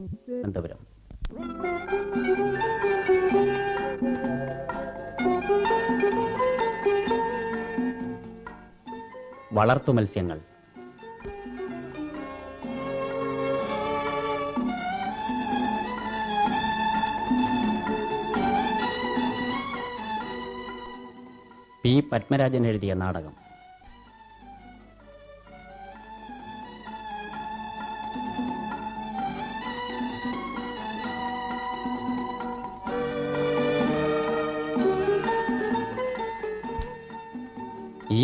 തിരുവനന്തപുരം വളർത്തു മത്സ്യങ്ങൾ. പി പത്മരാജൻ എഴുതിയ നാടകം.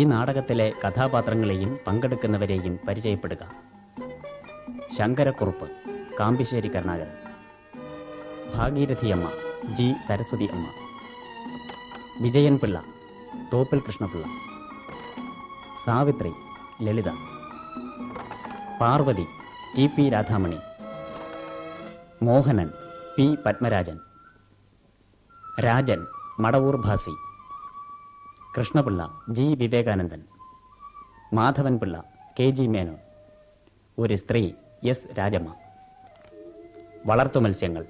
നാടകത്തിലെ കഥാപാത്രങ്ങളെയും പങ്കെടുക്കുന്നവരെയും പരിചയപ്പെടുക. Sankarakkurup Kambissery Karunakaran. Bhageerathiamma G. Saraswathi Amma. Vijayan Pillai Thoppil Krishnapillai. Savithri Lalitha. Parvathy T. P. Radhamani. Mohanan P. Padmarajan. Rajan Madavoor Bhasi. Krishnapillai G. Vivekanandan. Madhavan Pillai K. G. Menon. ഒരു സ്ത്രീ S. Rajamma. വളർത്തു മത്സ്യങ്ങൾ.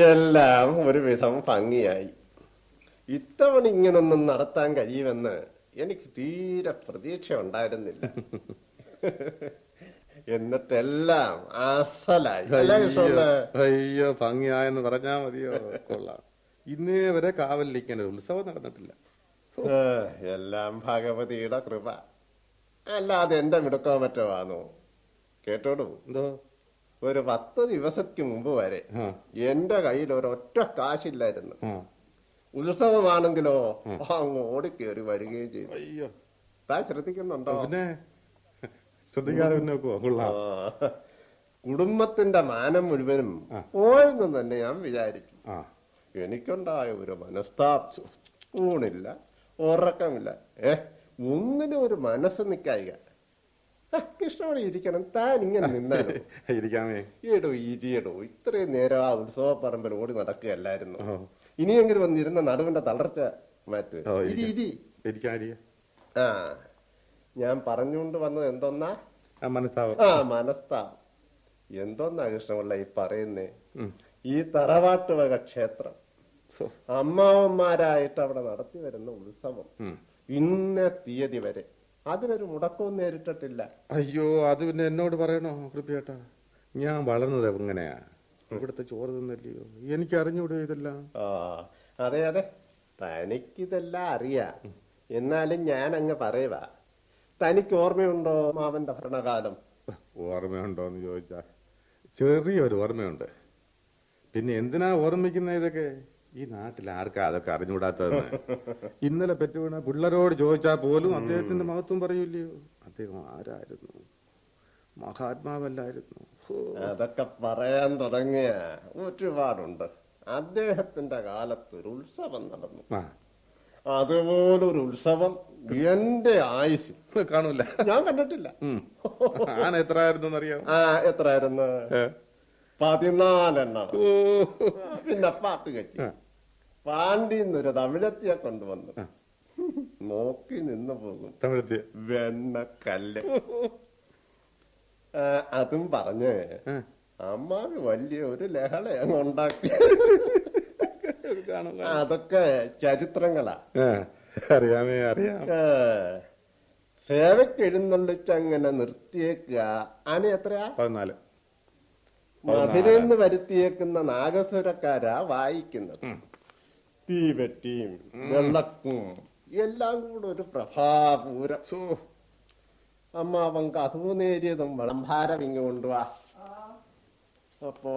എല്ലാം ഒരുവിധം ഭംഗിയായി. ഇത്തവണ ഇങ്ങനൊന്നും നടത്താൻ കഴിയുമെന്ന് എനിക്ക് തീരെ പ്രതീക്ഷ ഉണ്ടായിരുന്നില്ല എന്നിട്ടെല്ലാം അസലായി? അയ്യോ ഭംഗിയായെന്ന് പറഞ്ഞാ മതിയോ? കൊള്ളാം. ഇന്നേ വരെ കാവലിരിക്കാൻ ഉത്സവം നടന്നിട്ടില്ല. എല്ലാം ഭഗവതിയുടെ കൃപ. അല്ലാതെ എന്റെ മിടുക്കോ മറ്റോ ആണോ കേട്ടോടൂ. എന്തോ? ഒരു പത്ത് ദിവസത്തിന് മുമ്പ് വരെ. എന്റെ കയ്യിൽ ഒരൊറ്റ കാശില്ലായിരുന്നു. ഉത്സവമാണെങ്കിലോ അങ്ങ് ഓടിക്കേറി വരികയും ചെയ്തു. അയ്യോ. താൻ ശ്രദ്ധിക്കുന്നുണ്ടോ? പിന്നെ? ശ്രദ്ധിക്കാതെ കുടുംബത്തിന്റെ മാനം മുഴുവനും പോയെന്ന് തന്നെ ഞാൻ വിചാരിച്ചു എനിക്കുണ്ടായ ഒരു മനസ്താപം ഊണില്ല ഉറക്കമില്ല. ഏ ഒന്നിനും ഒരു മനസ്സ് നിക്കായിക. കൃഷ്ണവിടെ ഇരിക്കണം. താൻ ഇങ്ങനെ നിന്നാലോ? ഇരിക്കാമേ. ഈടോ ഇരിയടോ ഇത്രയും നേരം ആ ഉത്സവ പറമ്പിൽ ഓടി നടക്കുകയല്ലായിരുന്നു. ഇനിയെങ്കിലും വന്നിരുന്ന നടുവിന്റെ തളർച്ച മാറ്റി. ഇരി ഇരി. ആ ഞാൻ പറഞ്ഞുകൊണ്ട് വന്നത് എന്തോന്നാ? ആ ആ മനസ്താപം. എന്തോന്നാ കൃഷ്ണപിള്ള ഈ പറയുന്നേ? ഈ തറവാട്ട് വക ക്ഷേത്രം അമ്മാവന്മാരായിട്ട് അവിടെ നടത്തി വരുന്ന ഉത്സവം. ഇന്ന തീയതി വരെ. അതിനൊരു മുടക്കവും നേരിട്ടിട്ടില്ല. അയ്യോ അത് പിന്നെ എന്നോട് പറയണോ കൃപ്യേട്ടാ ഞാൻ വളർന്നത് എങ്ങനെയാ? ഇവിടുത്തെ ചോറ് തിന്നല്ലയോ? എനിക്ക് അറിഞ്ഞൂടെ ഇതെല്ലാം. ആ അതെ അതെ. തനിക്കിതെല്ലാം അറിയാം. എന്നാലും ഞാൻ അങ്ങ് പറയുക തനിക്ക് ഓർമ്മയുണ്ടോ മാവന്റെ ഭരണകാലം? ഓർമ്മയുണ്ടോന്ന് ചോദിച്ചാ. ചെറിയൊരു ഓർമ്മയുണ്ട്. പിന്നെ എന്തിനാ ഓർമ്മിക്കുന്ന ഇതൊക്കെ? ഈ നാട്ടിൽ ആർക്കാ അതൊക്കെ അറിഞ്ഞുകൂടാത്തതെന്ന്? ഇന്നലെ പെറ്റുവീണ പിള്ളേരോട് ചോദിച്ചാൽ പോലും അദ്ദേഹത്തിന്റെ മഹത്വം പറയൂല്ലയോ? അദ്ദേഹം ആരായിരുന്നു? മഹാത്മാവല്ലായിരുന്നു. അതൊക്കെ പറയാൻ തുടങ്ങിയ ഒരുപാടുണ്ട്. അദ്ദേഹത്തിന്റെ കാലത്ത് ഒരു ഉത്സവം നടന്നു. ആ. അതുപോലൊരു ഉത്സവം എന്റെ ആയുസ് കാണൂല. ഞാൻ കണ്ടിട്ടില്ല. എത്രയായിരുന്നു അറിയാം ആ എത്രയായിരുന്നു? പതിനാലെണ്ണം പിന്നെ പാട്ട് കച്ചി. പാണ്ടിന്നൊരു തമിഴത്തിയെ കൊണ്ടുവന്നു. നോക്കി നിന്ന് പോകും. തമിഴത്തിയ. വെണ്ണക്കല്ല്. അതും പറഞ്ഞ് അമ്മാവ് വലിയ ഒരു ലഹളയങ്ങ് ഉണ്ടാക്കി. അതൊക്കെ ചരിത്രങ്ങളാ. അറിയാമേ അറിയാം. സേവയ്ക്ക് എഴുന്നള്ളിച്ച് അങ്ങനെ നിർത്തിയേക്കുക ആന എത്രയാ? പതിനാല്. മധുരെന്ന് വരുത്തിയേക്കുന്ന നാഗസ്വരക്കാരാ വായിക്കുന്നത്. തീവെട്ടിയും വെള്ളക്കും എല്ലാം കൂടെ ഒരു പ്രഭാപൂരം. അമ്മാവൻ കസൂനേരിയതും വിളംഭാരം ഇങ്ങ് കൊണ്ടുവാ അപ്പോ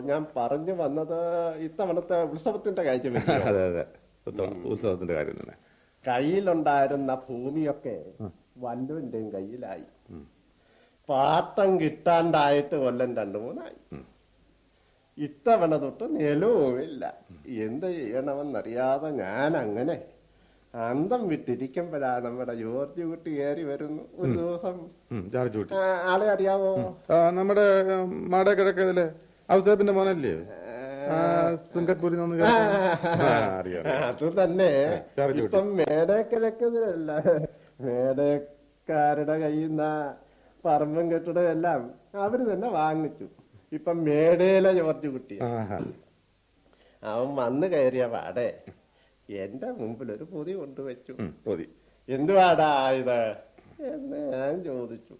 ഞാൻ പറഞ്ഞു വന്നത് ഇത്തവണത്തെ ഉത്സവത്തിന്റെ കാര്യം അതെ അതെ. ഉത്സവം- ഉത്സവത്തിന്റെ കാര്യം തന്നെ. കയ്യിലുണ്ടായിരുന്ന ഭൂമിയൊക്കെ വല്ലുവിന്റെയും കയ്യിലായി. പാട്ടം കിട്ടാണ്ടായിട്ട് കൊല്ലം രണ്ടു മൂന്നായി. ഇത്തവണ തൊട്ട് നിലവുമില്ല. എന്ത് ചെയ്യണമെന്നറിയാതെ ഞാൻ അങ്ങനെ അന്തം വിട്ടിരിക്കുമ്പോഴാ നമ്മുടെ ജോർജ് കുട്ടി കയറി വരുന്നു ഒരു ദിവസം. ജോർജ് കുട്ടി. ആളെ അറിയാവോ? നമ്മുടെ മാടേ കിഴക്കതിലെ ഔസേപ്പിന്റെ മോനല്ലേ? സിംഗപ്പൂരിൽ നിന്ന്. അത് തന്നെ. ഇപ്പം മേടക്കിഴക്കതിലല്ല മേടക്കാരുടെ കയ്യിൽ നിന്ന് പറമ്പും കെട്ടിടം എല്ലാം അവർ തന്നെ വാങ്ങിച്ചു. ഇപ്പം മേടേല ജോർജ് കുട്ടി. അവൻ വന്ന് കയറിയ പാടെ എന്റെ മുമ്പിൽ ഒരു പൊതി കൊണ്ടുവച്ചു. പൊതി. എന്തുവാടാ ഇത്? എന്ന് ഞാൻ ചോദിച്ചു.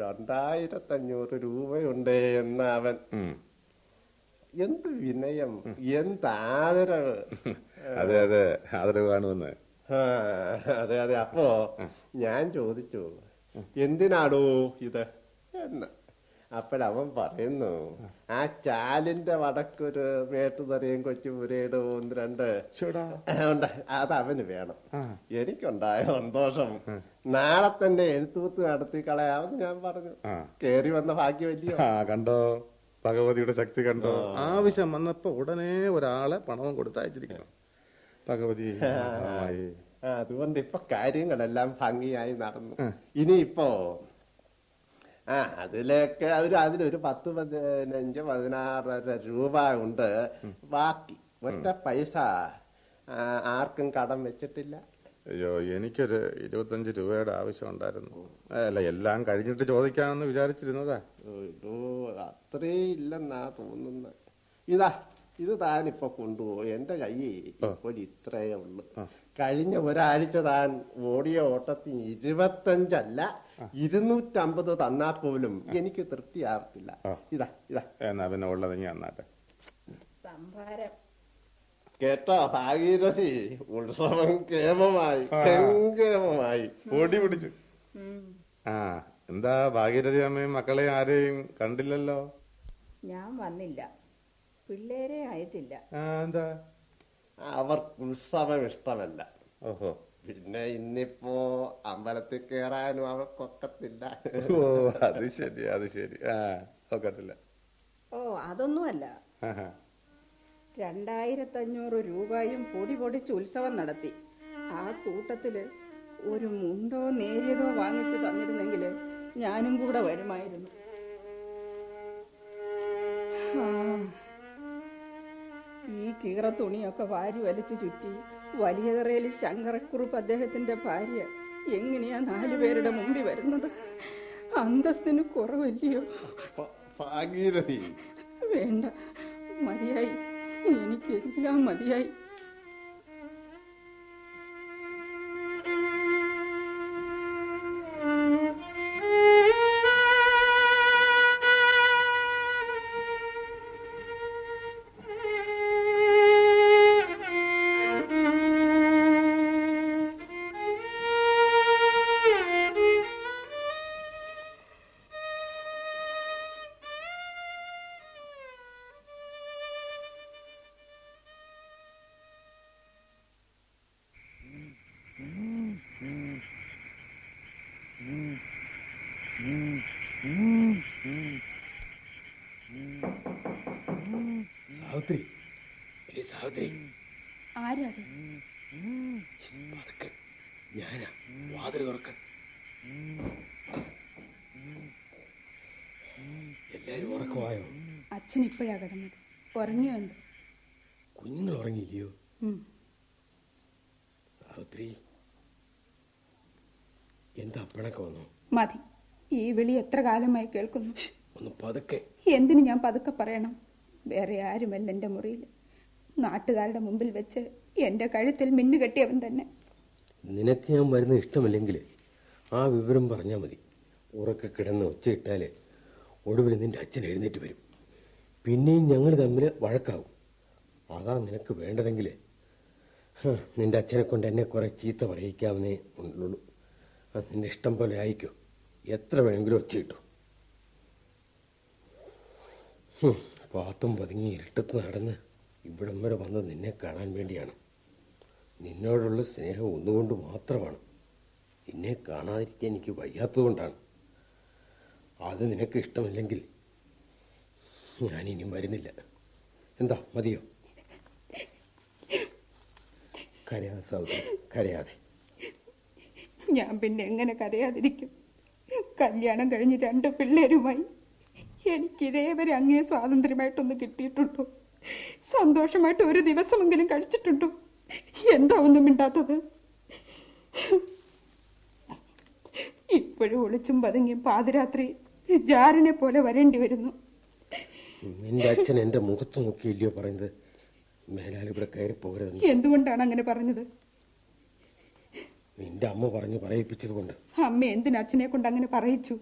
രണ്ടായിരത്തഞ്ഞൂറ് രൂപയുണ്ട് എന്ന് അവൻ. എന്ത് വിനയം? എന്താദരവ് അതെ അതെ. ആദരവ് കാണുമെന്ന് അതെ അതെ. അപ്പോ ഞാൻ ചോദിച്ചു എന്തിനാടോ ഇത്? എന്ന്. അപ്പോഴവൻ പറയുന്നു ആ ചാലിന്റെ വടക്കൊരു മേട്ടുതറയും കൊച്ചുപുരയുടെ ഒന്ന് രണ്ട്. ഉണ്ട്. അത് അവന് വേണം. എനിക്കുണ്ടായ സന്തോഷം. നാളെ തന്നെ എഴുത്തൂത്ത് നടത്തി കളയാമെന്ന് ഞാൻ പറഞ്ഞു. കേറി വന്ന ഭാഗ്യം വലിയ കണ്ടോ? ഭഗവതിയുടെ ശക്തി കണ്ടോ? ആവശ്യം വന്നപ്പോ ഉടനെ ഒരാളെ പണവും കൊടുത്തയച്ചിരിക്കണം ഭഗവതി അതുകൊണ്ട് ഇപ്പൊ കാര്യങ്ങളെല്ലാം ഭംഗിയായി നടന്നു. ഇനിയിപ്പോ ആ അതിലേക്ക് ഒരു അതിലൊരു പത്ത് പതിനഞ്ച് പതിനാറര രൂപ ഉണ്ട് ബാക്കി ഒറ്റ പൈസ ആർക്കും കടം വെച്ചിട്ടില്ല. അയ്യോ എനിക്കൊരു ഇരുപത്തഞ്ച് രൂപയുടെ ആവശ്യം ഉണ്ടായിരുന്നു അല്ല എല്ലാം കഴിഞ്ഞിട്ട് ചോദിക്കാമെന്ന് വിചാരിച്ചിരുന്നതാ. ഇതോ അത്രേ ഇല്ലെന്നാ തോന്നുന്നത് ഇതാ ഇത് താനിപ്പൊ കൊണ്ടുപോകും എന്റെ കൈ ഇപ്പോൾ ഇത്രയേ ഉള്ളു. കഴിഞ്ഞ ഒരാഴ്ച താൻ ഓടിയ ഓട്ടത്തിന് ഇരുപത്തഞ്ചല്ല ഇരുന്നൂറ്റമ്പത് തന്നാ പോലും എനിക്ക് തൃപ്തിയാവത്തില്ല ഇതാ ഇതാ. എന്നാ പിന്നെ ഉള്ളത് അന്നാട്ടെ. സംഭാരം. കേട്ടോ ഭാഗീരഥി ഉത്സവം കേമമായി കെങ്കേമമായി. ഓടി പിടിച്ചു. ആ എന്താ ഭാഗീരഥി അമ്മയും മക്കളെ ആരെയും കണ്ടില്ലല്ലോ? ഞാൻ വന്നില്ല. പിള്ളേരെ അയച്ചില്ല. ആ എന്താ? അവർക്ക് ഉത്സവം ഇഷ്ടമല്ല. ഓഹോ. പിന്നെ ഇന്നിപ്പോ അമ്പലത്തിൽ കയറാനും അവർക്കൊക്കത്തില്ല. ഓ അത് ശരി അത് ശരി. ആ ഒക്കത്തില്ല. ഓ അതൊന്നുമല്ല. രണ്ടായിരത്തഞ്ഞൂറ് രൂപയും പൊടി പൊടിച്ച് ഉത്സവം നടത്തി. ആ കൂട്ടത്തിൽ ഒരു മുണ്ടോ നേരിയതോ വാങ്ങിച്ചു തന്നിരുന്നെങ്കിൽ ഞാനും കൂടെ വരുമായിരുന്നു. ആ, ഈ കീറ തുണിയൊക്കെ വാരി വലിച്ചു ചുറ്റി. വലിയതറയിൽ ശങ്കരക്കുറുപ്പ് അദ്ദേഹത്തിന്റെ ഭാര്യ. എങ്ങനെയാ നാലുപേരുടെ മുമ്പിൽ വരുന്നത്? അന്തസ്സിന് കുറവല്ലയോ? ഭാഗീരഥി വേണ്ട. മതിയായി. എനിക്കെല്ലാം മതിയായി. സാവിത്രി സാവിത്രി ആരാ അത്? പതുക്കെ. ഞാനാ. വാതിൽ തുറക്ക എല്ലാരും ഉറക്കമായോ? അച്ഛൻ ഇപ്പോഴാ കിടന്നത്. ഉറങ്ങിയോ എന്ത്? കുഞ്ഞുങ്ങൾ ഉറങ്ങിയില്ലയോ. സാവിത്രി എന്താ അപ്പണൊക്കെ വന്നു? മതി. ഈ വിളി എത്ര കാലമായി കേൾക്കുന്നു? ഒന്ന് പതുക്കെ. എന്തിനു ഞാൻ പതുക്കെ പറയണം? വേറെ ആരുമല്ല എന്റെ മുറിയിൽ. നാട്ടുകാരുടെ മുമ്പിൽ വെച്ച് എന്റെ കഴുത്തിൽ മിന്നു കെട്ടിയവൻ തന്നെ. നിനക്ക് ഞാൻ വരുന്ന ഇഷ്ടമല്ലെങ്കിൽ ആ വിവരം പറഞ്ഞാൽ മതി. ഉറക്കെ കിടന്ന് ഒച്ചയിട്ടാൽ ഒടുവിൽ നിന്റെ അച്ഛൻ എഴുന്നേറ്റ് വരും. പിന്നെയും ഞങ്ങൾ തമ്മിൽ വഴക്കാവും. അതാ നിനക്ക് വേണ്ടതെങ്കിൽ നിന്റെ അച്ഛനെ കൊണ്ട് എന്നെ കുറെ ചീത്ത പറയിക്കാവുന്നേ ഉള്ളൂ. നിന്റെ ഇഷ്ടം പോലെ ആയിക്കോ. എത്ര വേണമെങ്കിലും ഒച്ച കിട്ടും. ഹും, പാത്തും പതുങ്ങി ഇരുട്ടത്ത് നടന്ന് ഇവിടം വരെ വന്ന് നിന്നെ കാണാൻ വേണ്ടിയാണ്. നിന്നോടുള്ള സ്നേഹം ഒന്നുകൊണ്ട് മാത്രമാണ്. നിന്നെ കാണാതിരിക്കാൻ എനിക്ക് വയ്യാത്തതുകൊണ്ടാണ്. അത് നിനക്ക് ഇഷ്ടമില്ലെങ്കിൽ ഞാനിനി വരുന്നില്ല. എന്താ മതിയോ? കരയാതെ സൗദി കരയാതെ. ഞാൻ പിന്നെ എങ്ങനെ കരയാതിരിക്കും? കല്യാണം കഴിഞ്ഞ് രണ്ട് പിള്ളേരുമായി എനിക്ക് ഇതേവരെ അങ്ങേ സ്വാതന്ത്ര്യമായിട്ടൊന്ന് കിട്ടിയിട്ടുണ്ടോ? സന്തോഷമായിട്ട് ഒരു ദിവസമെങ്കിലും കഴിച്ചിട്ടുണ്ടോ? എന്താ ഒന്നും മിണ്ടാത്തത്? ഇപ്പോഴും ഒളിച്ചും പതുങ്ങിയും പാതിരാത്രി ജാരനെ പോലെ വരേണ്ടി വരുന്നു. നിന്റെ അച്ഛൻ എന്റെ മുഖത്ത് നോക്കിയില്ലയോ പറയുന്നത്? മേലാൽ ഇവിടെ കയറി പോകരുതെന്ന്. എന്തുകൊണ്ടാണ് അങ്ങനെ പറഞ്ഞത്? നിന്റെ അമ്മ പറഞ്ഞു പറയിപ്പിച്ചത് കൊണ്ട് അമ്മ എന്തിനെ അച്ഛനെ കൊണ്ട് അങ്ങനെ പറയിച്ചു?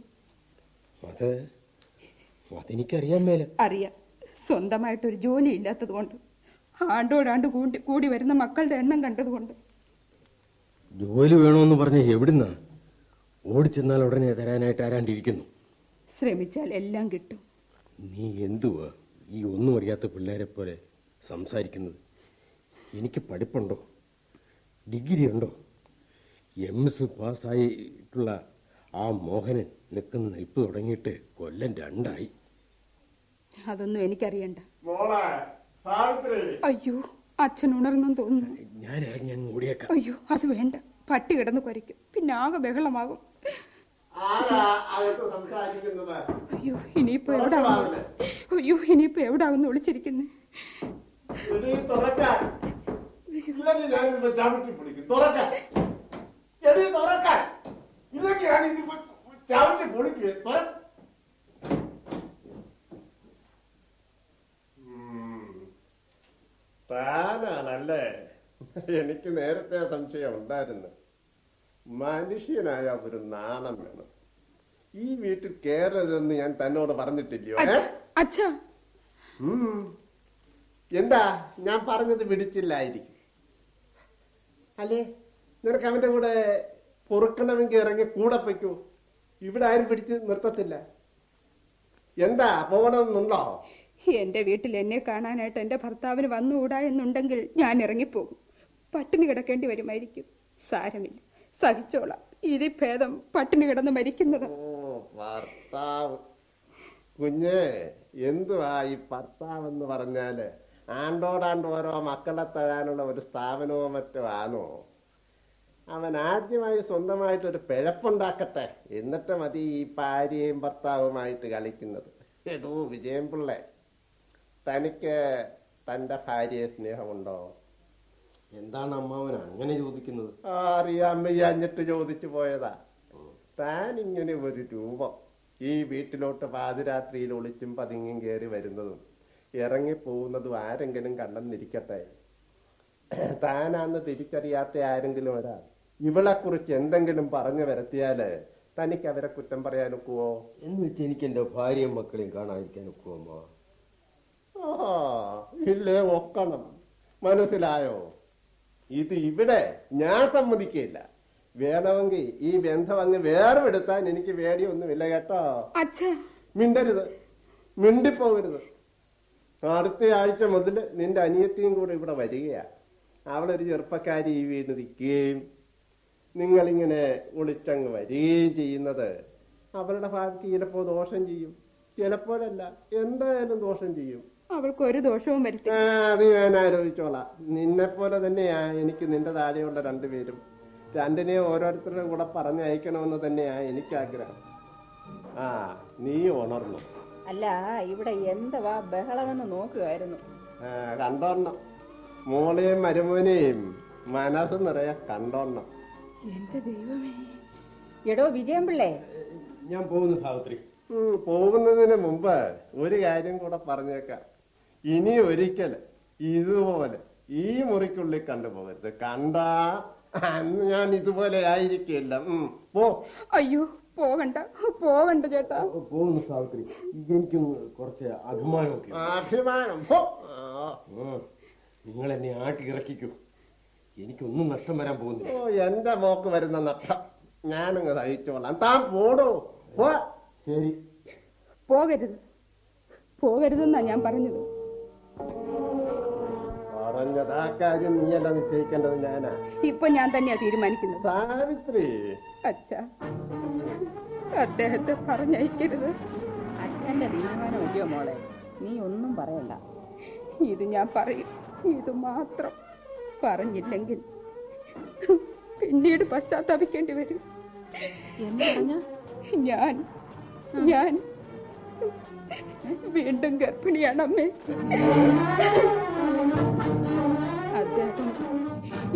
അത് അതെനിക്കറിയാൻ മേലെ. അറിയാം. സ്വന്തമായിട്ടൊരു ജോലി ഇല്ലാത്തത് കൊണ്ട് ആണ്ടോടാണ്ട് കൂടി കൂടി വരുന്ന മക്കളുടെ എണ്ണം കണ്ടതുകൊണ്ട്. ജോലി വേണമെന്ന് പറഞ്ഞ എവിടുന്നാ? ഓടിച്ചെന്നാൽ ഉടനെ തരാനായിട്ട് ആരാണ്ടിരിക്കുന്നു. ശ്രമിച്ചാൽ എല്ലാം കിട്ടും. നീ എന്തുവാ ഈ ഒന്നും അറിയാത്ത പിള്ളേരെ പോലെ സംസാരിക്കുന്നത്? എനിക്ക് പഠിപ്പുണ്ടോ? ഡിഗ്രി ഉണ്ടോ? എം എസ് പാസ്സായിട്ടുള്ള ആ മോഹനൻ നിൽക്കുന്ന നിൽപ്പ് തുടങ്ങിയിട്ട് കൊല്ലം രണ്ടായി. അതൊന്നും എനിക്കറിയണ്ട. അയ്യോ അച്ഛൻ ഉണർന്നും തോന്നുന്നു. അയ്യോ അത് വേണ്ട. പട്ടി കിടന്ന് കുരയ്ക്കും. പിന്നെ ആകെ ബഹളമാകും. അയ്യോ ഇനിയിപ്പോ എവിടെ അയ്യോ ഇനിയിപ്പോ വിളിച്ചിരിക്കുന്നേ? തുറക്കാൻ. ഇല്ലെങ്കിൽ ഞാനിപ്പോ ചവിട്ടി പൊളിക്കും തുറ ഉം. താനാണല്ലേ എനിക്ക് നേരത്തെ സംശയം ഉണ്ടായിരുന്നു. മനുഷ്യനായ ഒരു നാണം വേണം. ഈ വീട്ടിൽ കയറരുതെന്ന് ഞാൻ തന്നോട് പറഞ്ഞിട്ടില്ലയോ എന്താ? ഞാൻ പറഞ്ഞത് പിടിച്ചില്ലായിരിക്കും അല്ലേ? നിനക്ക് അവന്റെ കൂടെ പൊറുക്കണമെങ്കിൽ ഇറങ്ങി കൂടെ പൊയ്ക്കൂ. ഇവിടെ ആരും പിടിച്ച് നിർത്തത്തില്ല. എന്താ? പോകണമെന്നുണ്ടോ? എന്റെ വീട്ടിൽ എന്നെ കാണാനായിട്ട് എന്റെ ഭർത്താവിന് വന്നുകൂടാ എന്നുണ്ടെങ്കിൽ ഞാൻ ഇറങ്ങിപ്പോകും. പട്ടിണി കിടക്കേണ്ടി വരുമായിരിക്കും. സാരമില്ല. സഹിച്ചോളാം. ഇത് ഭേദം പട്ടിണി കിടന്ന് മരിക്കുന്നത്. ഭർത്താവ്. കുഞ്ഞ് എന്തുവാ ഈ ഭർത്താവ് എന്ന് പറഞ്ഞാൽ? ആണ്ടോടാണ്ട് ഓരോ മക്കളെ തരാനുള്ള ഒരു സ്ഥാപനമോ മറ്റോ ആണോ അവൻ ആദ്യമായി സ്വന്തമായിട്ട് ഒരു പിഴപ്പുണ്ടാക്കട്ടെ. എന്നിട്ട് മതി ഈ ഭാര്യയും ഭർത്താവുമായിട്ട് കളിക്കുന്നത്. എടോ വിജയം പിള്ളേ തനിക്ക് തന്റെ ഭാര്യയെ സ്നേഹമുണ്ടോ? എന്താണ് അമ്മാവൻ അങ്ങനെ ചോദിക്കുന്നത്? ആ, അറിയാൻ വയ്യാഞ്ഞിട്ട് ചോദിച്ചു പോയതാ. താൻ ഇങ്ങനെ ഒരു രൂപം ഈ വീട്ടിലോട്ട് പാതിരാത്രിയിൽ ഒളിച്ചും പതുങ്ങിയും കയറി വരുന്നതും ഇറങ്ങിപ്പോകുന്നതും ആരെങ്കിലും കണ്ടെന്നിരിക്കട്ടെ? താനാന്ന് തിരിച്ചറിയാത്ത ആരെങ്കിലും ഒരാൾ ഇവളെ കുറിച്ച് എന്തെങ്കിലും പറഞ്ഞു വരത്തിയാൽ തനിക്ക് അവരെ കുറ്റം പറയാനൊക്കുവോ? എന്ന് വെച്ച് എനിക്ക് എന്റെ ഭാര്യയും മക്കളെയും കാണാതിരിക്കാൻ ഒക്കുമോ ഇല്ലേ ഒക്കണം മനസ്സിലായോ? ഇത് ഇവിടെ ഞാൻ സമ്മതിക്കില്ല വേണമെങ്കിൽ ഈ ബന്ധം അങ്ങ് വേർപെടുത്താൻ എനിക്ക് വേടിയൊന്നുമില്ല കേട്ടോ. മിണ്ടരുത്. മിണ്ടിപ്പോകരുത്. അടുത്ത ആഴ്ച മുതൽ നിന്റെ അനിയത്തിയും കൂടെ ഇവിടെ വരികയാ. അവളൊരു ചെറുപ്പക്കാരി ഈ വീട് നിൽക്കുകയും നിങ്ങളിങ്ങനെ ഒളിച്ചങ്ങ് വരികയും ചെയ്യുന്നത് അവരുടെ ഭാഗത്ത് ചിലപ്പോ ദോഷം ചെയ്യും. ചിലപ്പോഴല്ല. എന്തായാലും ദോഷം ചെയ്യും. അവൾക്ക് ഒരു ദോഷവും വരുത്തി. അത് ഞാൻ ആലോചിച്ചോളാം. നിന്നെ പോലെ തന്നെയാ എനിക്ക് നിന്റെ താഴെയുള്ള രണ്ടുപേരും രണ്ടിനെ ഓരോരുത്തരുടെ കൂടെ പറഞ്ഞയക്കണമെന്ന് തന്നെയാ എനിക്ക് ആഗ്രഹം ആ നീ ഉണർന്നു. അല്ല ഇവിടെ എന്തുവാ ബഹളമെന്ന് നോക്കുകയായിരുന്നു കണ്ടോണം. മോളെയും മരുമോനെയും മനസ്സ് നിറയെ കണ്ടോണം. എന്റെ ദൈവമേ. എടോ വിജയം പിള്ളേ ഞാൻ പോകുന്നു സാവിത്രി. പോകുന്നതിന് മുമ്പ് ഒരു കാര്യം കൂടെ പറഞ്ഞേക്കാം. ഇനി ഒരിക്കൽ ഇതുപോലെ ഈ മുറിക്കുള്ളിൽ കണ്ടുപോകരുത്. കണ്ടാ അന്ന് ഞാൻ ഇതുപോലെ ആയിരിക്കില്ല. ഉം, പോ. അയ്യോ പോകണ്ട പോകണ്ട ചേട്ടാ. പോകുന്നു സാവിത്രി. എനിക്കും കുറച്ച് അഭിമാനമൊക്കെ. അഭിമാനം. നിങ്ങൾ എന്നെ ആട്ടി ഇറക്കിക്കും. എനിക്കൊന്നും നഷ്ടം വരാൻ പോകുന്നു ഓ എന്റെ മോക്ക് വരുന്ന നഷ്ടം. ഞാനങ്ങ് സഹിച്ചോളാം. താൻ പോടോ. പോ. ശരി. പോകരുത്. പോകരുതെന്നാ ഞാൻ പറഞ്ഞത്. പറഞ്ഞത് ആ കാര്യം നീയല്ല നിശ്ചയിക്കേണ്ടത് ഞാനാ. ഇപ്പൊ ഞാൻ തന്നെയാ തീരുമാനിക്കുന്നത്. സാവിത്രി. അച്ഛ അദ്ദേഹത്തെ പറഞ്ഞയക്കരുത്. അച്ഛന്റെ തീരുമാനമല്ലയോ മോളെ? നീ ഒന്നും പറയണ്ട. ഇത് ഞാൻ പറയും. ഇത് മാത്രം പറഞ്ഞില്ലെങ്കിൽ പിന്നീട് പശ്ചാത്തപിക്കേണ്ടി വരും. ഞാൻ ഞാൻ വീണ്ടും ഗർഭിണിയാണമ്മേ അദ്ദേഹം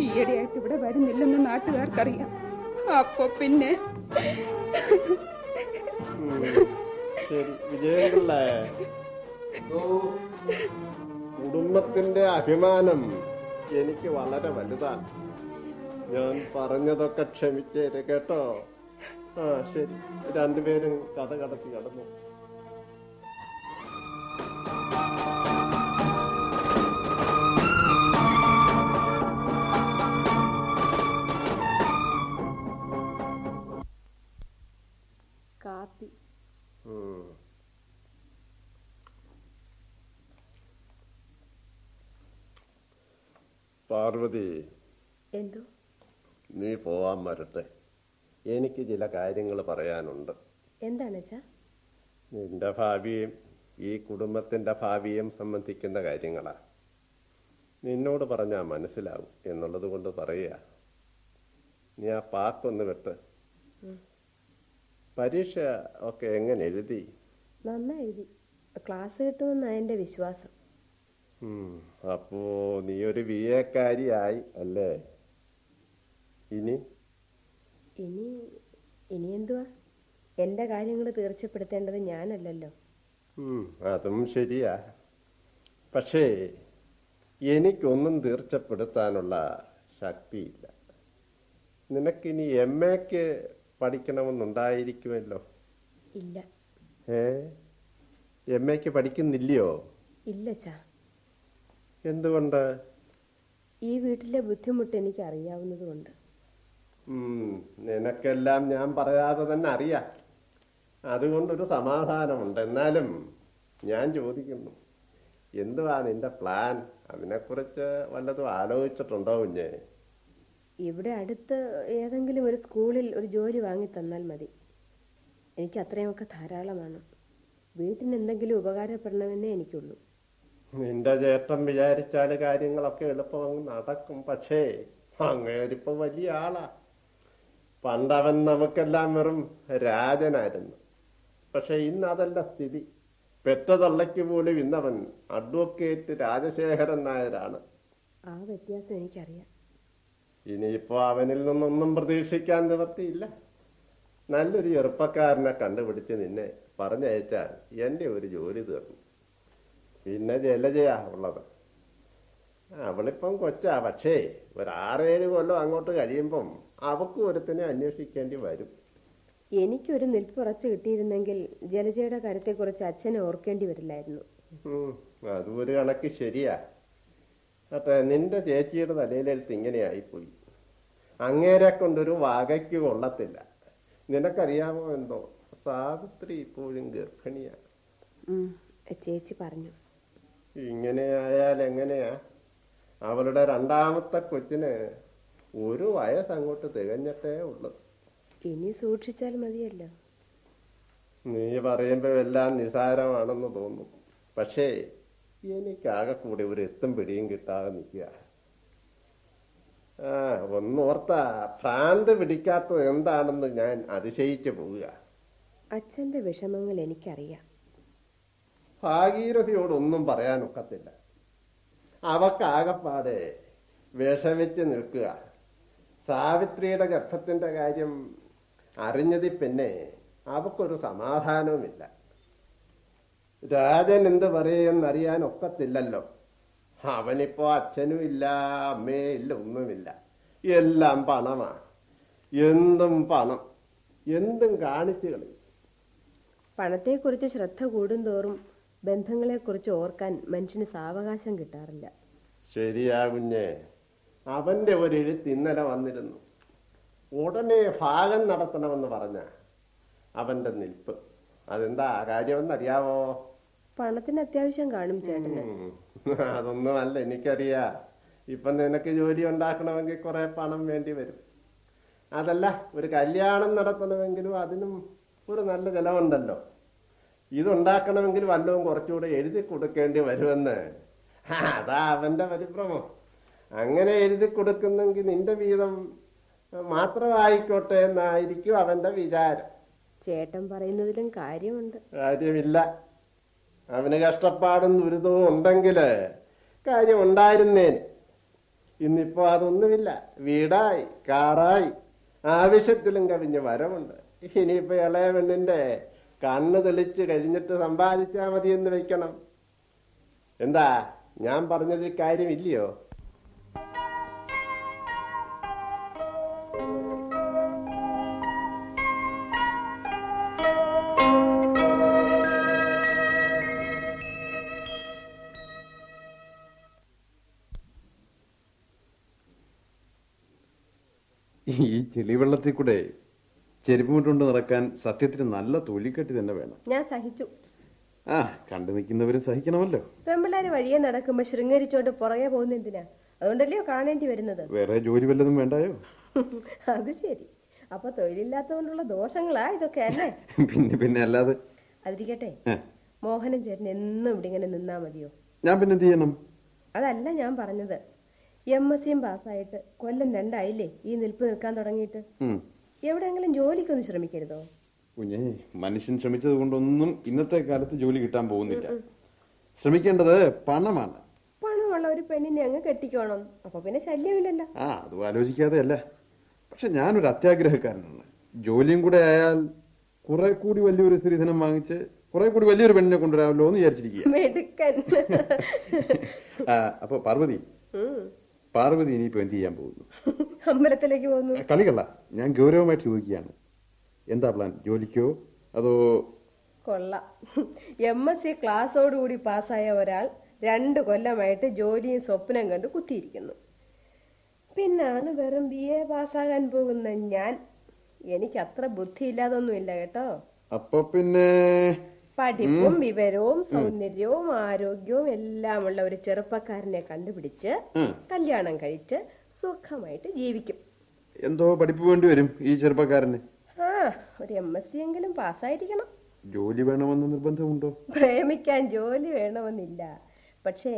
ഈയിടെയായിട്ട് ഇവിടെ വരുന്നില്ലെന്ന് നാട്ടുകാർക്കറിയാം. അപ്പൊ പിന്നെ കുടുംബത്തിന്റെ അഭിമാനം എനിക്ക് വളരെ വലുതാണ്. ഞാൻ പറഞ്ഞതൊക്കെ ക്ഷമിച്ചേര് കേട്ടോ. ആ ശരി. രണ്ടുപേരും കഥ കടത്തി കടന്നു. കാപ്പി. പാർവതി എന്തോ? നീ പോവാൻ വരട്ടെ. എനിക്ക് ചില കാര്യങ്ങൾ പറയാനുണ്ട്. എന്താണ് നിന്റെ ഭാവിയും ഈ കുടുംബത്തിന്റെ ഭാവിയും സംബന്ധിക്കുന്ന കാര്യങ്ങളാ. നിന്നോട് പറഞ്ഞാൽ മനസ്സിലാവും എന്നുള്ളത് കൊണ്ട് പറയുക. നീ ആ പാക്കൊന്ന് വെട്ട്. പരീക്ഷ ഒക്കെ എങ്ങനെ എഴുതി? നന്നായി എഴുതി ക്ലാസ് കിട്ടുമെന്നാണ് എന്റെ വിശ്വാസം. അപ്പോ നീ ഒരു വി എക്കാരിയായി അല്ലേ? ഇനി ഇനി ഇനി എന്തുവാ? എന്റെ കാര്യങ്ങൾ തീർച്ചപ്പെടുത്തേണ്ടത് ഞാനല്ലല്ലോ. അതും ശരിയാ. പക്ഷേ എനിക്കൊന്നും തീർച്ചപ്പെടുത്താനുള്ള ശക്തിയില്ല. നിനക്കിനി എം എക്ക് പഠിക്കണമെന്നുണ്ടായിരിക്കുമല്ലോ. ഇല്ല. ഏ? എം എക്ക് പഠിക്കുന്നില്ലയോ? ഇല്ല ചാ. എന്തുകൊണ്ട്? ഈ വീട്ടിലെ ബുദ്ധിമുട്ട് എനിക്ക് അറിയാവുന്നതുകൊണ്ട് നിനക്കെല്ലാം ഞാൻ പറയാതെ തന്നെ അറിയാം. അതുകൊണ്ടൊരു സമാധാനമുണ്ട്. എന്നാലും ഞാൻ ചോദിക്കുന്നു എന്തുവാ നിന്റെ പ്ലാൻ അതിനെക്കുറിച്ച് വല്ലതും ആലോചിച്ചിട്ടുണ്ടോ കുഞ്ഞെ? ഇവിടെ അടുത്ത് ഏതെങ്കിലും ഒരു സ്കൂളിൽ ഒരു ജോലി വാങ്ങി തന്നാൽ മതി. എനിക്ക് അത്രയുമൊക്കെ ധാരാളമാണ്. വീട്ടിന് എന്തെങ്കിലും ഉപകാരപ്പെടണമെന്നേ എനിക്കുള്ളൂ. നിന്റെ ചേട്ടൻ വിചാരിച്ചാൽ കാര്യങ്ങളൊക്കെ എളുപ്പം നടക്കും. പക്ഷേ അങ്ങേരിപ്പം വലിയ ആളാ. പണ്ടവൻ നമുക്കെല്ലാം വെറും രാജനായിരുന്നു. പക്ഷെ ഇന്ന് അതല്ല സ്ഥിതി. പെറ്റതള്ളയ്ക്ക് പോലും ഇന്നവൻ അഡ്വക്കേറ്റ് രാജശേഖരൻ നായരാണ്. ആ വ്യത്യാസം എനിക്കറിയാം. ഇനിയിപ്പോ അവനിൽ നിന്നൊന്നും പ്രതീക്ഷിക്കാൻ നിവർത്തിയില്ല നല്ലൊരു ചെറുപ്പക്കാരനെ കണ്ടുപിടിച്ച് നിന്നെ പറഞ്ഞയച്ചാൽ എന്റെ ഒരു ജോലി തീർന്നു. പിന്നെ ജലജയാ ഉള്ളത്. അവളിപ്പം കൊച്ചാ. പക്ഷേ ഒരാറേഴ് കൊല്ലം അങ്ങോട്ട് കഴിയുമ്പം അവക്കും ഒരുത്തിനെ അന്വേഷിക്കേണ്ടി വരും. എനിക്കൊരു നിൽപ്പുറച്ച് കിട്ടിയിരുന്നെങ്കിൽ ജലജയുടെ കാര്യത്തെക്കുറിച്ച് അച്ഛനെ ഓർക്കേണ്ടി വരില്ലായിരുന്നു. അതും ഒരു കണക്ക് ശരിയാ. അട്ടെ നിന്റെ ചേച്ചിയുടെ തലയിലെടുത്ത് ഇങ്ങനെയായിപ്പോയി. അങ്ങേരെ കൊണ്ടൊരു വകയ്ക്ക് കൊള്ളത്തില്ല. നിനക്കറിയാമോ എന്തോ? സാവിത്രി ഇപ്പോഴും ഗർഭിണിയാ. ചേച്ചി പറഞ്ഞു. ഇങ്ങനെ ആയാൽ എങ്ങനെയാ? അവളുടെ രണ്ടാമത്തെ കൊച്ചിന് ഒരു വയസ്സങ്ങോട്ട് തികഞ്ഞിട്ടേ ഉള്ളു. ഇനി സൂക്ഷിച്ചാൽ മതിയല്ലോ. നീ പറയുമ്പോ എല്ലാം നിസാരമാണെന്ന് തോന്നും. പക്ഷേ എനിക്കാകെ കൂടി ഒരു എത്തും പിടിയും കിട്ടാതെ നിൽക്കുക. ആ ഒന്നോർത്താ ഭ്രാന്ത് പിടിക്കാത്തത് എന്താണെന്ന് ഞാൻ അതിശയിച്ചു പോവുക. അച്ഛന്റെ വിഷമങ്ങൾ എനിക്കറിയാം. ഭാഗീരഥിയോടൊന്നും പറയാനൊക്കത്തില്ല. അവക്കാകപ്പാടെ വിഷമിച്ച് നിൽക്കുക. സാവിത്രിയുടെ ഗർഭത്തിന്റെ കാര്യം അറിഞ്ഞതിൽ പിന്നെ അവക്കൊരു സമാധാനവുമില്ല. രാജൻ എന്ത് പറയുമെന്നറിയാൻ ഒക്കത്തില്ലല്ലോ അവനിപ്പോ അച്ഛനും ഇല്ല അമ്മയും ഇല്ല ഒന്നുമില്ല. എല്ലാം പണമാണ് എന്തും പണം. എന്തും കാണിച്ചു കളി പണത്തെക്കുറിച്ച് ശ്രദ്ധ കൂടുന്തോറും ബന്ധങ്ങളെക്കുറിച്ച് ഓർക്കാൻ മനുഷ്യന് സാവകാശം കിട്ടാറില്ല. ശരിയാ കുഞ്ഞേ. അവന്റെ ഒരു എഴുത്ത് ഇന്നലെ വന്നിരുന്നു. ഉടനെ ഭാഗം നടത്തണമെന്ന് പറഞ്ഞ അവന്റെ നിൽപ്പ്. അതെന്താ കാര്യമെന്നറിയാവോ? പണത്തിന് അത്യാവശ്യം കാണും ചേട്ടന്. അതൊന്നും അല്ല എനിക്കറിയാ. ഇപ്പൊ നിനക്ക് ജോലി ഉണ്ടാക്കണമെങ്കിൽ കുറെ പണം വേണ്ടി വരും. അതല്ല ഒരു കല്യാണം നടത്തണമെങ്കിലും അതിനും ഒരു നല്ല ചെലവുണ്ടല്ലോ. ഇതുണ്ടാക്കണമെങ്കിൽ വല്ലതും കുറച്ചുകൂടെ എഴുതി കൊടുക്കേണ്ടി വരുമെന്ന്. അതാ അവന്റെ പരിഭ്രമം. അങ്ങനെ എഴുതി കൊടുക്കുന്നെങ്കിൽ നിന്റെ വീതം മാത്രമായിക്കോട്ടെ എന്നായിരിക്കും അവന്റെ വിചാരം. ചേട്ടൻ പറയുന്നതിലും കാര്യമുണ്ട്. കാര്യമില്ല. അവന് കഷ്ടപ്പാടും ദുരിതവും ഉണ്ടെങ്കിൽ കാര്യം ഉണ്ടായിരുന്നേന് ഇന്നിപ്പോ അതൊന്നുമില്ല. വീടായി കാറായി ആവശ്യത്തിലും കവിഞ്ഞ് വരവുണ്ട്. ഇനിയിപ്പോ ഇളയ പെണ്ണിന്റെ കണ്ണ് തെളിച്ച് കഴിഞ്ഞിട്ട് സമ്പാദിച്ചാ മതി എന്ന് വെക്കണം. എന്താ? ഞാൻ പറഞ്ഞത് കാര്യമില്ലയോ? ഈ ചെളിവെള്ളത്തിൽ കൂടെ ചെരുപ്പുമിട്ടുകൊണ്ട് നടക്കാൻ സത്യത്തിന് നല്ല തൊലിക്കെട്ടി തന്നെ വേണം. ഞാൻ സഹിച്ചു. ആ കണ്ടു നിൽക്കുന്നവരും സഹിക്കണമല്ലോ. പെമ്പിള്ളാര് വഴിയെ നടക്കുമ്പോ ശൃംഗരിച്ചോണ്ട് പുറകെ പോകുന്ന എന്തിനാ? അതുകൊണ്ടല്ലയോ കാണേണ്ടി വരുന്നത്? വേറെ ജോലി വല്ലതും വേണ്ടായോ? അത് ശരി. അപ്പൊ തൊഴിലില്ലാത്തതുകൊണ്ടുള്ള ദോഷങ്ങളാ ഇതൊക്കെ അല്ലേ? പിന്നെ പിന്നെ അല്ലാതെ? അതിരിക്കട്ടെ. മോഹനൻ ചേട്ടൻ എന്നും ഇവിടെ ഇങ്ങനെ നിന്നാ മതിയോ? ഞാൻ പിന്നെ എന്ത് ചെയ്യണം? അതല്ല ഞാൻ പറഞ്ഞത്. എം എസ് സിയും പാസ്സായിട്ട് കൊല്ലം രണ്ടായില്ലേ ഈ നിൽപ്പ് നിൽക്കാൻ തുടങ്ങിയിട്ട്. എവിടെയെങ്കിലും ജോലിക്കൊന്ന് ശ്രമിക്കരുതോ? കുഞ്ഞെ മനുഷ്യൻ ശ്രമിച്ചത് കൊണ്ടൊന്നും ഇന്നത്തെ കാലത്ത് ജോലി കിട്ടാൻ പോകുന്നില്ല. ശ്രമിക്കേണ്ടത് പണമാണ്. പണമുള്ള ഒരു പെണ്ണിനെ അങ്ങ് കെട്ടിക്കോണം. അപ്പൊ പിന്നെ ശല്യമില്ലല്ലോ. ആ അത് ആലോചിക്കാതെ അല്ല പക്ഷെ ഞാനൊരു അത്യാഗ്രഹക്കാരനാണ്. ജോലിയും കൂടെ ആയാൽ കുറെ കൂടി വലിയൊരു സ്ത്രീധനം വാങ്ങിച്ച് കുറെ കൂടി വലിയൊരു പെണ്ണിനെ കൊണ്ടുവരാമല്ലോ എന്ന് വിചാരിച്ചിരിക്കുക. അപ്പൊ പാർവതി പാർവതി ഇനിയിപ്പോ എന്ത് ചെയ്യാൻ പോകുന്നു? അമ്പലത്തിലേക്ക് പോകുന്നു. കളികള ഞാൻ ഗൗരവമായിട്ട് ചോദിക്കുകയാണ്. എന്താ പ്ലാൻ ജോലിക്കോ? അതോ കൊള്ളാം. എം എസ് സി ക്ലാസ്സോടുകൂടി പാസ്സായ ഒരാൾ രണ്ട് കൊല്ലമായിട്ട് ജോലിയും സ്വപ്നം കണ്ട് കുത്തിയിരിക്കുന്നു. പിന്നാണ് വെറും ബി എ പാസ്സാകാൻ പോകുന്ന ഞാൻ. എനിക്ക് അത്ര ബുദ്ധിയില്ലാതൊന്നുമില്ല കേട്ടോ. അപ്പൊ പിന്നെ പഠിപ്പും വിവരവും സൗന്ദര്യവും ആരോഗ്യവും എല്ലാമുള്ള ഒരു ചെറുപ്പക്കാരനെ കണ്ടുപിടിച്ച് കല്യാണം കഴിച്ച് സുഖമായിട്ട് ജീവിക്കും. എന്തോ പഠിപ്പ് വേണ്ടി വരും ഈ ചെറുപ്പക്കാരന്. ആ ഒരു എം എസ് സി എങ്കിലും പാസ്സായിരിക്കണം. ജോലി വേണമെന്ന് നിർബന്ധമുണ്ടോ? പ്രേമിക്കാൻ ജോലി വേണമെന്നില്ല. പക്ഷേ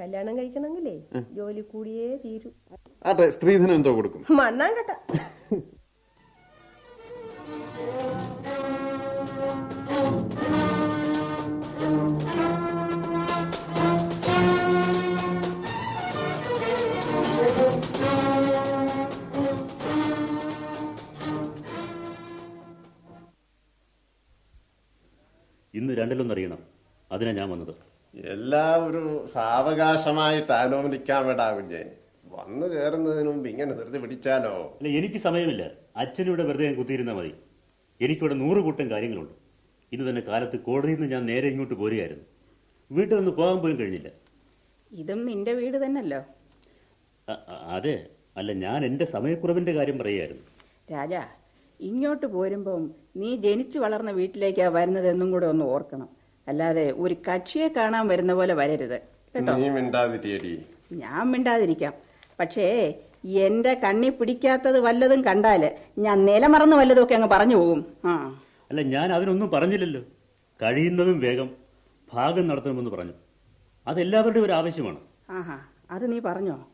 കല്യാണം കഴിക്കണമെങ്കിലേ ജോലി കൂടിയേ തീരൂ. ആട്ടെ സ്ത്രീധനം എന്തോ കൊടുക്കും. മണ്ണാങ്കട്ട. ഇന്ന് രണ്ടിലൊന്നറിയണം. അതിനാ ഞാൻ വന്നത്. എല്ലാം ഒരു സാവകാശമായിട്ടാണോ നിൽക്കാൻ വേടാ കുഞ്ഞെ. വന്നു കയറുന്നതിന് മുമ്പ് ഇങ്ങനെ ധൃതി പിടിച്ചാലോ? അല്ല എനിക്ക് സമയമില്ല. അച്ഛനിവിടെ വെറുതെ ഞാൻ കുത്തിയിരുന്നാൽ മതി. എനിക്കിവിടെ നൂറ് കൂട്ടം കാര്യങ്ങളുണ്ട്. ഇന്ന് തന്നെ കാലത്ത് കോടതിയിൽ നിന്ന് ഞാൻ നേരെ ഇങ്ങോട്ട് പോരുകയായിരുന്നു. വീട്ടിൽ നിന്ന് പോകാൻ പോലും കഴിഞ്ഞില്ല. ഇതും നിന്റെ വീട് തന്നെയല്ലോ. അതെ. അല്ല ഞാൻ എന്റെ സമയക്കുറവിന്റെ കാര്യം പറയുകയായിരുന്നു. രാജാ ഇങ്ങോട്ട് പോരുമ്പം നീ ജനിച്ചു വളർന്ന വീട്ടിലേക്കാ വരുന്നതെന്നും കൂടെ ഒന്ന് ഓർക്കണം. അല്ലാതെ ഒരു കക്ഷിയെ കാണാൻ വരുന്ന പോലെ വരരുത്. കേട്ടോ? ഞാൻ മിണ്ടാതിരിക്കാം. പക്ഷേ എന്റെ കണ്ണി പിടിക്കാത്തത് വല്ലതും കണ്ടാൽ ഞാൻ നിലമറന്ന് വല്ലതും ഒക്കെ അങ്ങ് പറഞ്ഞു പോകും. ആ. അല്ല ഞാൻ അതിനൊന്നും പറഞ്ഞില്ലല്ലോ. കഴിയുന്നതും വേഗം ഭാഗം നടത്തണമെന്ന് പറഞ്ഞു. അതെല്ലാവരുടെയും ഒരു ആവശ്യമാണ്. ആഹാ അത് നീ പറഞ്ഞോ?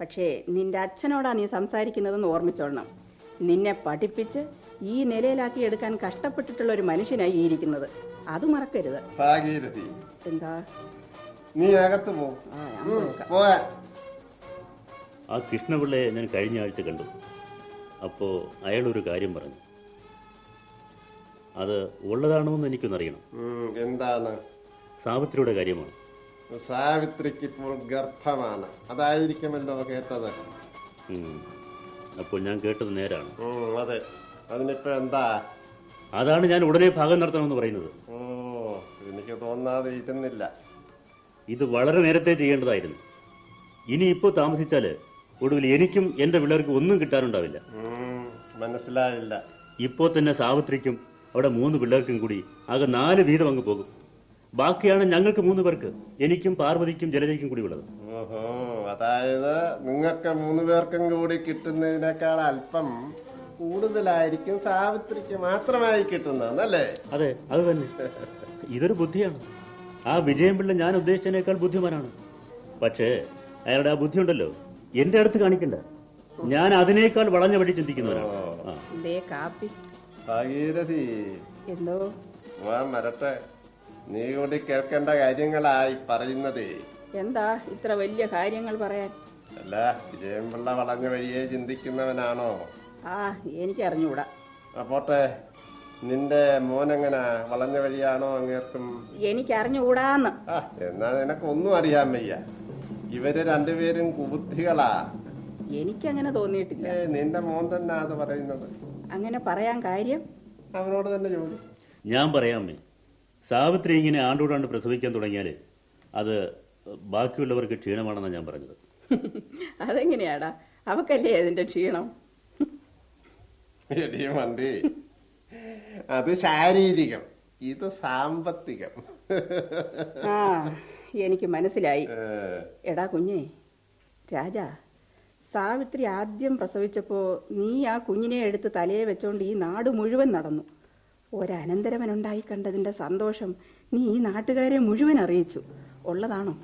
പക്ഷേ നിന്റെ അച്ഛനോടാ നീ സംസാരിക്കുന്നതെന്ന് ഓർമ്മിച്ചോളണം. നിന്നെ പഠിപ്പിച്ച് ഈ നിലയിലാക്കി എടുക്കാൻ കഷ്ടപ്പെട്ടിട്ടുള്ള ഒരു മനുഷ്യനായി ഇരിക്കുന്നത്. അത് മറക്കരുത്. ഭാഗീരഥി. എന്താ? നീ അകത്ത് പോ. ആ. പോകാൻ കൃഷ്ണപിള്ളയെ ഞാൻ കഴിഞ്ഞ ആഴ്ച കണ്ടു. അപ്പോൾ അയാളൊരു കാര്യം പറഞ്ഞു. അത് ഉള്ളതാണോ എന്ന് എനിക്കൊന്നറിയണം എന്താണ്? സാവിത്രിയുടെ കാര്യമാണ്. സാവിത്രിക്ക് ഇപ്പോൾ ഗർഭമാണ്. അതായിരിക്കുമല്ലോ കേട്ടത്. ഉം. അപ്പോൾ ഞാൻ കേട്ടത് നേരാണ്. അതെ. അതിനിപ്പോ എന്താ? അതാണ് ഞാൻ ഉടനെ ഭാഗം നടത്തണമെന്ന് പറയുന്നത്. ഓ എനിക്ക് തോന്നാതെ ഇരുന്നില്ല. ഇത് വളരെ നേരത്തെ ചെയ്യേണ്ടതായിരുന്നു. ഇനി ഇപ്പോ താമസിച്ചാൽ ഒടുവിൽ എനിക്കും എന്റെ പിള്ളേർക്ക് ഒന്നും കിട്ടാനുണ്ടാവില്ല മനസ്സിലായില്ല. ഇപ്പോ തന്നെ സാവിത്രിക്കും അവിടെ മൂന്ന് പിള്ളേർക്കും കൂടി ആകെ നാല് വീതം അങ്ങ് പോകും. ബാക്കിയാണ് ഞങ്ങൾക്ക് മൂന്ന് പേർക്ക്. എനിക്കും പാർവതിക്കും ജലജയ്ക്കും കൂടി ഉള്ളത് ഓഹോ അതായത് നിങ്ങൾക്ക് മൂന്ന് പേർക്കും കൂടി കിട്ടുന്നതിനേക്കാൾ അല്പം കൂടുതലായിരിക്കും സാവിത്രിക്ക് മാത്രമായി കിട്ടുന്നതെന്നല്ലേ? അതെ അത് തന്നെ. ഇതൊരു ബുദ്ധിയാണ്. ആ വിജയം പിള്ള ഞാൻ ഉദ്ദേശിച്ചതിനേക്കാൾ ബുദ്ധിമാനാണ്. പക്ഷേ അയാളുടെ ആ ബുദ്ധി ഉണ്ടല്ലോ എന്റെ അടുത്ത് കാണിക്കണ്ട. ഞാൻ അതിനേക്കാൾ വളഞ്ഞ വഴി ചിന്തിക്കുന്നവനാണ്. ദേ കാപ്പി. ഭാഗീരഥി. എന്തോ? വാ മരട്ടെ നീ കൂടി കേൾക്കേണ്ട കാര്യങ്ങളായി പറയുന്നതേ. എന്താ ഇത്ര വലിയ കാര്യങ്ങൾ പറയാൻ? അല്ല വിജയൻപിള്ള വളഞ്ഞ വഴിയെ ചിന്തിക്കുന്നവനാണോ? ആ എനിക്കറിഞ്ഞൂടാ. അപ്പോട്ടെ പോട്ടെ. നിന്റെ മോനെങ്ങനെ വളഞ്ഞ വഴിയാണോ അങ്ങേർക്കും? എനിക്കറിഞ്ഞുകൂടാന്ന് ആ എന്നാ നിനക്കൊന്നും അറിയാൻ വയ്യ. ഇവർ രണ്ടുപേരും കുബുദ്ധികളാ. എനിക്കങ്ങനെ തോന്നിയിട്ടില്ല. നിന്റെ മോൻ തന്നെ അത് പറയുന്നത്. അങ്ങനെ പറയാൻ കാര്യം? അവനോട് തന്നെ ജോലി ഞാൻ പറയാമേ സാവിത്രി ഇങ്ങനെ ആണ്ടോടാണ്ട് പ്രസവിക്കാൻ തുടങ്ങിയാൽ അത് ബാക്കിയുള്ളവർക്ക് ക്ഷീണമാണെന്നാണ് ഞാൻ പറഞ്ഞത്. അതെങ്ങനെയാടാ? അവക്കല്ലേ അതിന്റെ ക്ഷീണം? മണ്ടി അത് ശാരീരികം ഇത് സാമ്പത്തികം. ആ എനിക്ക് മനസ്സിലായി. എടാ കുഞ്ഞേ രാജാ സാവിത്രി ആദ്യം പ്രസവിച്ചപ്പോ നീ ആ കുഞ്ഞിനെ എടുത്ത് തലയെ വെച്ചോണ്ട് ഈ നാട് മുഴുവൻ നടന്നു. ഒരനന്തരവനുണ്ടായി കണ്ടതിന്റെ സന്തോഷം നീ ഈ നാട്ടുകാരെ മുഴുവൻ അറിയിച്ചു. ഉള്ളതാണോ?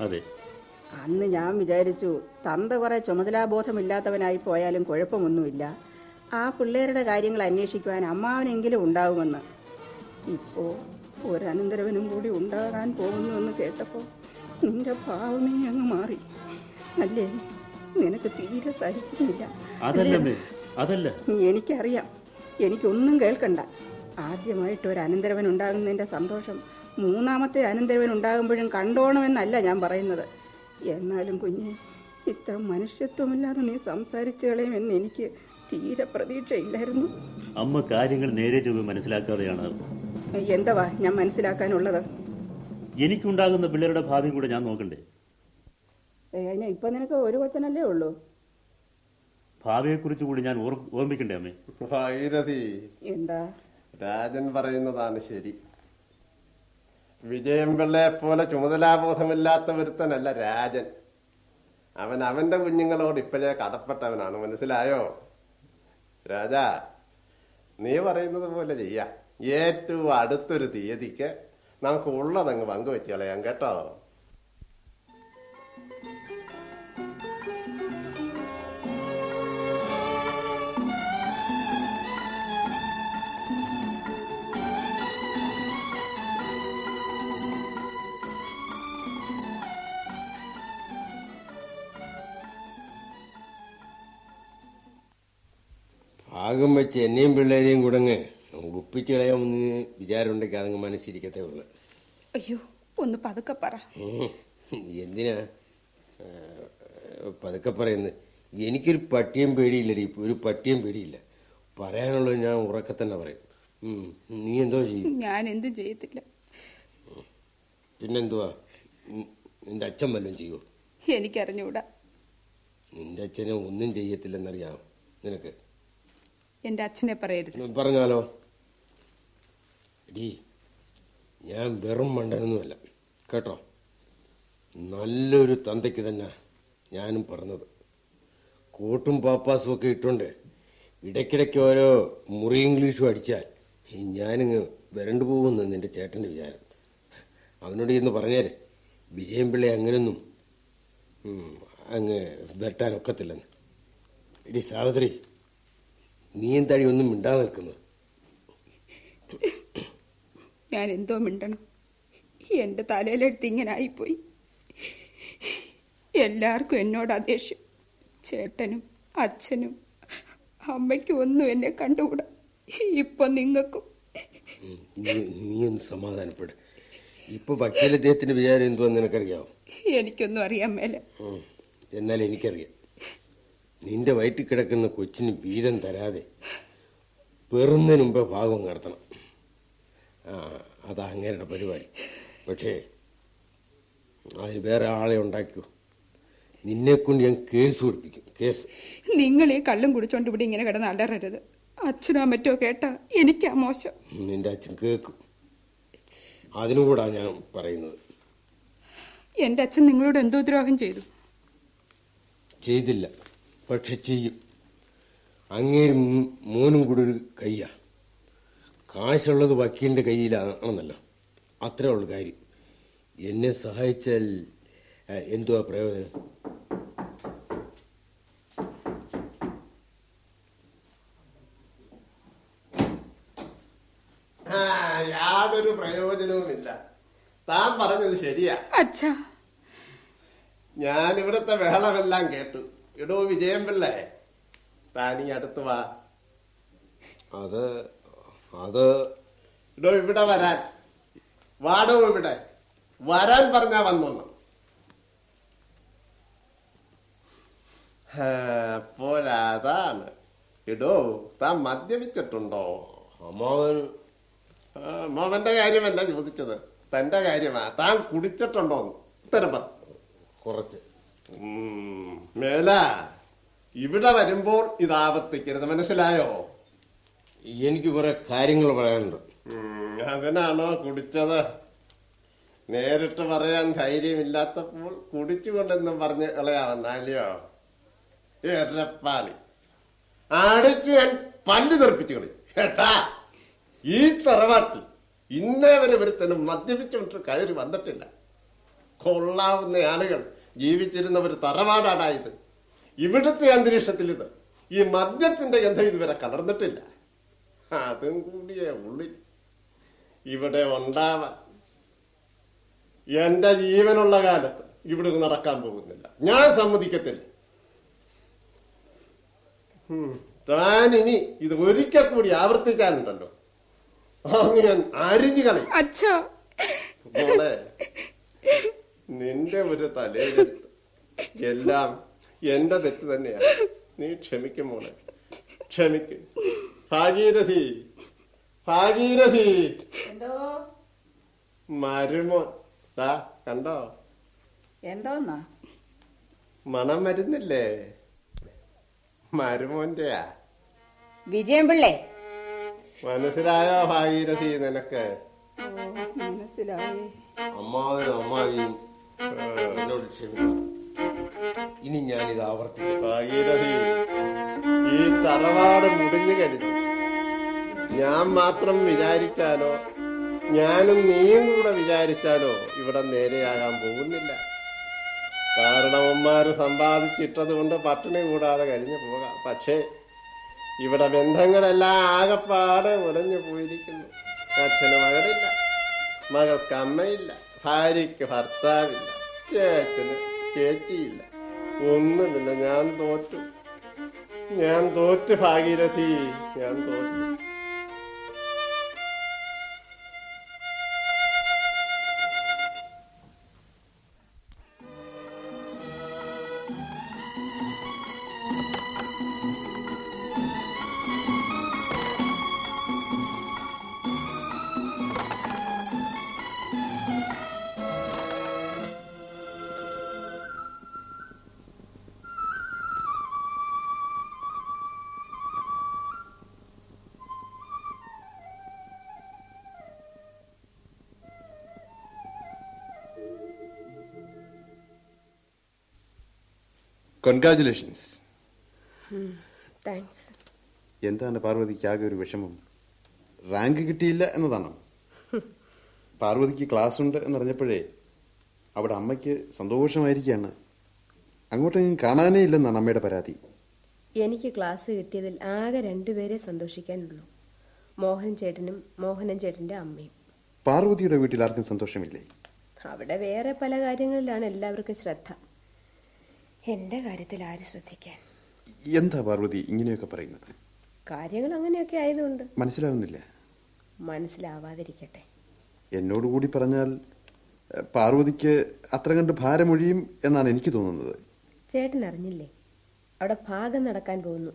അതെ. അന്ന് ഞാൻ വിചാരിച്ചു തന്ത കുറെ ചുമതലാബോധമില്ലാത്തവനായി പോയാലും കുഴപ്പമൊന്നുമില്ല. ആ പിള്ളേരുടെ കാര്യങ്ങൾ അന്വേഷിക്കുവാൻ അമ്മാവനെങ്കിലും ഉണ്ടാവുമെന്ന്. ഇപ്പോ ഒരനന്തരവനും കൂടി ഉണ്ടാകാൻ പോകുന്നു എന്ന് കേട്ടപ്പോ നിന്റെ ഭാവമേ അങ്ങ് മാറി. അല്ലേ? നിനക്ക് തീരെ സഹിക്കുന്നില്ല. അതല്ലേ അതല്ല. എനിക്കറിയാം. എനിക്കൊന്നും കേൾക്കണ്ട. ആദ്യമായിട്ട് ഒരു അനന്തരവൻ ഉണ്ടാകുന്നതിന്റെ സന്തോഷം മൂന്നാമത്തെ അനന്തരവൻ ഉണ്ടാകുമ്പോഴും കണ്ടോണമെന്നല്ല ഞാൻ പറയുന്നത്. എന്നാലും കുഞ്ഞെ ഇത്ര മനുഷ്യത്വമില്ലാതെ നീ സംസാരിച്ചു കളയുമെന്ന് എനിക്ക് തീരെ പ്രതീക്ഷയില്ലായിരുന്നു. അമ്മ കാര്യങ്ങൾ നേരെ ചൊവ്വെ മനസ്സിലാക്കാതെയാണ്. എന്തവാ ഞാൻ മനസ്സിലാക്കാനുള്ളത്? എനിക്കുണ്ടാകുന്ന പിള്ളേരുടെ ഭാവി കൂടെ ഞാൻ നോക്കണ്ടേ? ഇപ്പൊ നിനക്ക് ഒരു കൊച്ചനല്ലേ ഉള്ളൂ? ഭാവിയെ കുറിച്ച് കൂടി ഞാൻ ഓർ- ഓർമ്മിക്കണ്ടേ അമ്മേ? എന്താ? രാജൻ പറയുന്നതാണ് ശരി. വിജയം പിള്ളയെ പോലെ ചുമതലാബോധമില്ലാത്ത ഒരുത്തനല്ല രാജൻ. അവൻ അവന്റെ കുഞ്ഞുങ്ങളോട് ഇപ്പോഴേ കടപ്പെട്ടവനാണ്. മനസ്സിലായോ? രാജാ നീ പറയുന്നത് പോലെ ചെയ്യാം. ഏറ്റവും അടുത്തൊരു തീയതിക്ക് നമുക്ക് ഉള്ളതങ്ങ് പങ്കുവെച്ച് കളയാം കേട്ടോ. ഭാഗം വെച്ച് എന്നെയും പിള്ളേരെയും കൂടങ്ങ് ഒപ്പിച്ച് കളയാമെന്ന് വിചാരമുണ്ടെങ്കിൽ അതങ്ങ് മനസ്സിരിക്കത്തേ ഉള്ളു. അയ്യോ ഒന്ന് പതുക്കെ പറ. എന്തിനാ? പതുക്കെ പറയുന്നത് എനിക്കൊരു പട്ടിയും പേടിയില്ലടി. ഒരു പട്ടിയും പേടിയില്ല. പറയാനുള്ളത് ഞാൻ ഉറക്കെ തന്നെ പറയും. നീ എന്തോ ചെയ്യും? ഞാൻ എന്തും ചെയ്യത്തില്ല. പിന്നെന്തുവാ? നിന്റെ അച്ഛൻ വല്ലതും ചെയ്യുമോ എനിക്കറിഞ്ഞൂടാ. നിന്റെ അച്ഛനെ ഒന്നും ചെയ്യത്തില്ലെന്നറിയാം നിനക്ക്? എന്റെ അച്ഛനെ പറയരുത്. പറഞ്ഞാലോ? ഞാൻ വെറും മണ്ടനൊന്നുമല്ല. കേട്ടോ? നല്ലൊരു തന്തയ്ക്ക് തന്നെ ഞാനും പറഞ്ഞത്. കോട്ടും പാപ്പാസും ഒക്കെ ഇട്ടുണ്ട് ഇടയ്ക്കിടയ്ക്ക് ഓരോ മുറി ഇംഗ്ലീഷും അടിച്ചാൽ ഞാനിങ്ങ് വരണ്ടു പോകുമെന്ന് നിന്റെ ചേട്ടന്റെ വിചാരം. അവനോട് ഇന്ന് പറഞ്ഞേരെ. വിജയൻപിള്ളെ അങ്ങനൊന്നും ഉം, അങ്ങ് വരട്ടാനൊക്കത്തില്ലെന്ന് ഇടി സാവിത്രി നീ എന്താടി ഒന്നും മിണ്ടാതെ നിൽക്കുന്നത്? ഞാൻ എന്തോ മിണ്ടണം. എന്റെ തലയിലെടുത്ത് ഇങ്ങനെ ആയിപ്പോയി. എല്ലാവർക്കും എന്നോട് അദേഷ്യം ചേട്ടനും അച്ഛനും അമ്മയ്ക്കും ഒന്നും എന്നെ കണ്ടുകൂടാ. ഇപ്പൊ നിങ്ങൾക്കും. നീ ഒന്ന് സമാധാനപ്പെട്. ഇപ്പൊ വക്കീലദ്ദേഹത്തിന്റെ വിചാരം എന്തുവാന്ന് നിനക്കറിയാവോ? എനിക്കൊന്നും അറിയാൻ മേലെ. എന്നാൽ എനിക്കറിയാം. നിന്റെ വയറ്റിൽ കിടക്കുന്ന കൊച്ചിന് വീതം തരാതെ പെറുന്നതിന് മുമ്പേ ഭാഗം കടത്തണം. ആ അതാ അങ്ങേരുടെ പരിപാടി. പക്ഷേ അതിന് വേറെ ആളെ ഉണ്ടാക്കിയോ നിന്നെ കൊണ്ട് ഞാൻ കേസ് കൊടുപ്പിക്കും. കേസ്. നിങ്ങൾ ഈ കള്ളും കുടിച്ചോണ്ട് ഇവിടെ ഇങ്ങനെ കിടന്ന് അലറരുത്. അച്ഛനോ മറ്റോ കേട്ടാ എനിക്കാ മോശം. നിന്റെ അച്ഛൻ കേൾക്കും. അതിനുകൂടാ ഞാൻ പറയുന്നത്. എന്റെ അച്ഛൻ നിങ്ങളോട് എന്തോ ദ്രോഹം ചെയ്തു. ചെയ്തില്ല. പക്ഷെ ചെയ്യും അങ്ങേരും മോനും കൂടി ഒരു കയ്യാ. കാശുള്ളത് വക്കീലിന്റെ കയ്യിലാണെന്നല്ലോ. അത്രേ ഉള്ളു കാര്യം. എന്നെ സഹായിച്ചാൽ എന്തുവാ പ്രയോജനം? ആ, യാതൊരു പ്രയോജനവുമില്ല. താൻ പറഞ്ഞത് ശരിയാ. ഇവിടുത്തെ ബഹളമെല്ലാം കേട്ടു. ഇടോ വിജയം പിള്ളേ. താനീ അടുത്ത് വാ. അത് അത് ഇടോ ഇവിടെ വരാൻ. വാടോ ഇവിടെ. വരാൻ പറഞ്ഞാ വന്നോന്നു. പോരാതാണ് ഇടോ താൻ മദ്യപിച്ചിട്ടുണ്ടോ? അമ്മാവൻ മോഹന്റെ കാര്യമല്ല ചോദിച്ചത്. തന്റെ കാര്യമാ. താൻ കുടിച്ചിട്ടുണ്ടോ ഉത്തരം പറ. കുറച്ച്. ഉം, മേല. ഇവിടെ വരുമ്പോൾ ഇത് ആവർത്തിക്കരുത്. മനസ്സിലായോ? എനിക്ക് കുറെ കാര്യങ്ങൾ പറയാനുണ്ട്. അതിനാണോ കുടിച്ചത്? നേരിട്ട് പറയാൻ ധൈര്യമില്ലാത്തപ്പോൾ കുടിച്ചുകൊണ്ടെന്നും പറഞ്ഞ് ഇളയാവന്നാലെയോ എരപ്പാളി. അടിച്ച് ഞാൻ പല്ല് തെറിപ്പിച്ചു കളി. കേട്ടാ? ഈ തറവാട്ടിൽ ഇന്നേ വരെ ഒരുത്തനും മദ്യപിച്ചുകൊണ്ട് കയറി വന്നിട്ടില്ല. കൊള്ളാവുന്ന ആളുകൾ ജീവിച്ചിരുന്ന ഒരു തറവാടാടായത് ഇവിടുത്തെ അന്തരീക്ഷത്തിൽ ഇത് ഈ മദ്യത്തിന്റെ ഗന്ധം ഇതുവരെ കലർന്നിട്ടില്ല. അതും കൂടിയേ ഉള്ളിൽ ഇവിടെ ഉണ്ടാവാൻ എന്റെ ജീവനുള്ള കാലത്ത് ഇവിടെ നടക്കാൻ പോകുന്നില്ല. ഞാൻ സമ്മതിക്കത്തില്ല. താൻ ഇനി ഇത് ഒരിക്കൽ കൂടി ആവർത്തിക്കാനുണ്ടല്ലോ. അങ്ങനെ ഞാൻ അരിഞ്ഞു കളയും. അച്ഛാ. മോളെ. നിന്റെ ഒരു തലയിലെടുത്ത് എല്ലാം എന്റെ തെറ്റ് തന്നെയാണ് നീ ക്ഷമിക്കും മോളെ. ക്ഷമിക്കും. ഭാഗീരഥി. ഭാഗീരഥി. മരുമോൻ ദാ കണ്ടോ? എന്തോന്നാ? മണം വരുന്നില്ലേ? മരുമോന്റെയാ. വിജയം പിള്ളേ മനസ്സിലായോ ഭാഗീരഥി നിനക്ക്? മനസ്സിലായി. അമ്മാവനും അമ്മാവിയും എന്നോട് ക്ഷമിക്കണം. ഇനി ഞാനിത് ആവർത്തിക്കും. ഈ തറവാട് മുടിഞ്ഞു കഴിഞ്ഞു. ഞാൻ മാത്രം വിചാരിച്ചാലോ ഞാനും നീയും കൂടെ വിചാരിച്ചാലോ ഇവിടെ നേരെയാകാൻ പോകുന്നില്ല. കാരണവന്മാര് സമ്പാദിച്ചിട്ടത് കൊണ്ട് പട്ടിണി കൂടാതെ കഴിഞ്ഞു പോകാം. പക്ഷേ ഇവിടെ ബന്ധങ്ങളെല്ലാം ആകെപ്പാടെ ഉലഞ്ഞു പോയിരിക്കുന്നു. അച്ഛന് മകളില്ല മകൾക്ക് അമ്മയില്ല. ഭാര്യയ്ക്ക് ഭർത്താവില്ല. ചേച്ചന് ചേച്ചിയില്ല. ഒന്നുമില്ല. ഞാൻ തോറ്റു. ഞാൻ തോറ്റു ഭാഗീരഥി. ഞാൻ തോറ്റു. കൺഗ്രാചുലേഷൻസ് താങ്ക്സ് എന്താണ് പാർവതിക്ക് ആകെ ഒരു വിഷമം? റാങ്ക് കിട്ടിയില്ല എന്നതാണോ? പാർവതിക്ക് ക്ലാസ് ഉണ്ട് എന്നറിഞ്ഞപ്പോഴേ അവിടെ അമ്മയ്ക്ക് സന്തോഷമായിരിക്കുകയാണ്. അങ്ങോട്ടെങ്കിലും കാണാനേ ഇല്ലെന്നാണ് അമ്മയുടെ പരാതി. എനിക്ക് ക്ലാസ് കിട്ടിയതിൽ ആകെ രണ്ടുപേരെ സന്തോഷിക്കാനുള്ളൂ. മോഹൻ ചേട്ടനും മോഹനൻ ചേട്ടന്റെ അമ്മയും. പാർവതിയുടെ വീട്ടിൽ ആർക്കും സന്തോഷമില്ലേ? അവിടെ വേറെ പല കാര്യങ്ങളിലാണ് എല്ലാവർക്കും ശ്രദ്ധ. എന്റെ കാര്യത്തിൽ ആര് ശ്രദ്ധിക്കാൻ? എന്താ പാർവതി ഇങ്ങനെയൊക്കെ പറയുന്നത്? കാര്യങ്ങൾ അങ്ങനെയൊക്കെ ആയതുകൊണ്ട്. മനസ്സിലാവുന്നില്ല. മനസ്സിലാവാതിരിക്കട്ടെ. എന്നോട് കൂടി പറഞ്ഞാൽ പാർവതിക്ക് അത്ര കണ്ട് ഭാരമൊഴിയും എന്നാണ് എനിക്ക് തോന്നുന്നത്. ചേട്ടൻ അറിഞ്ഞില്ലേ? അവിടെ ഭാഗം നടക്കാൻ പോകുന്നു.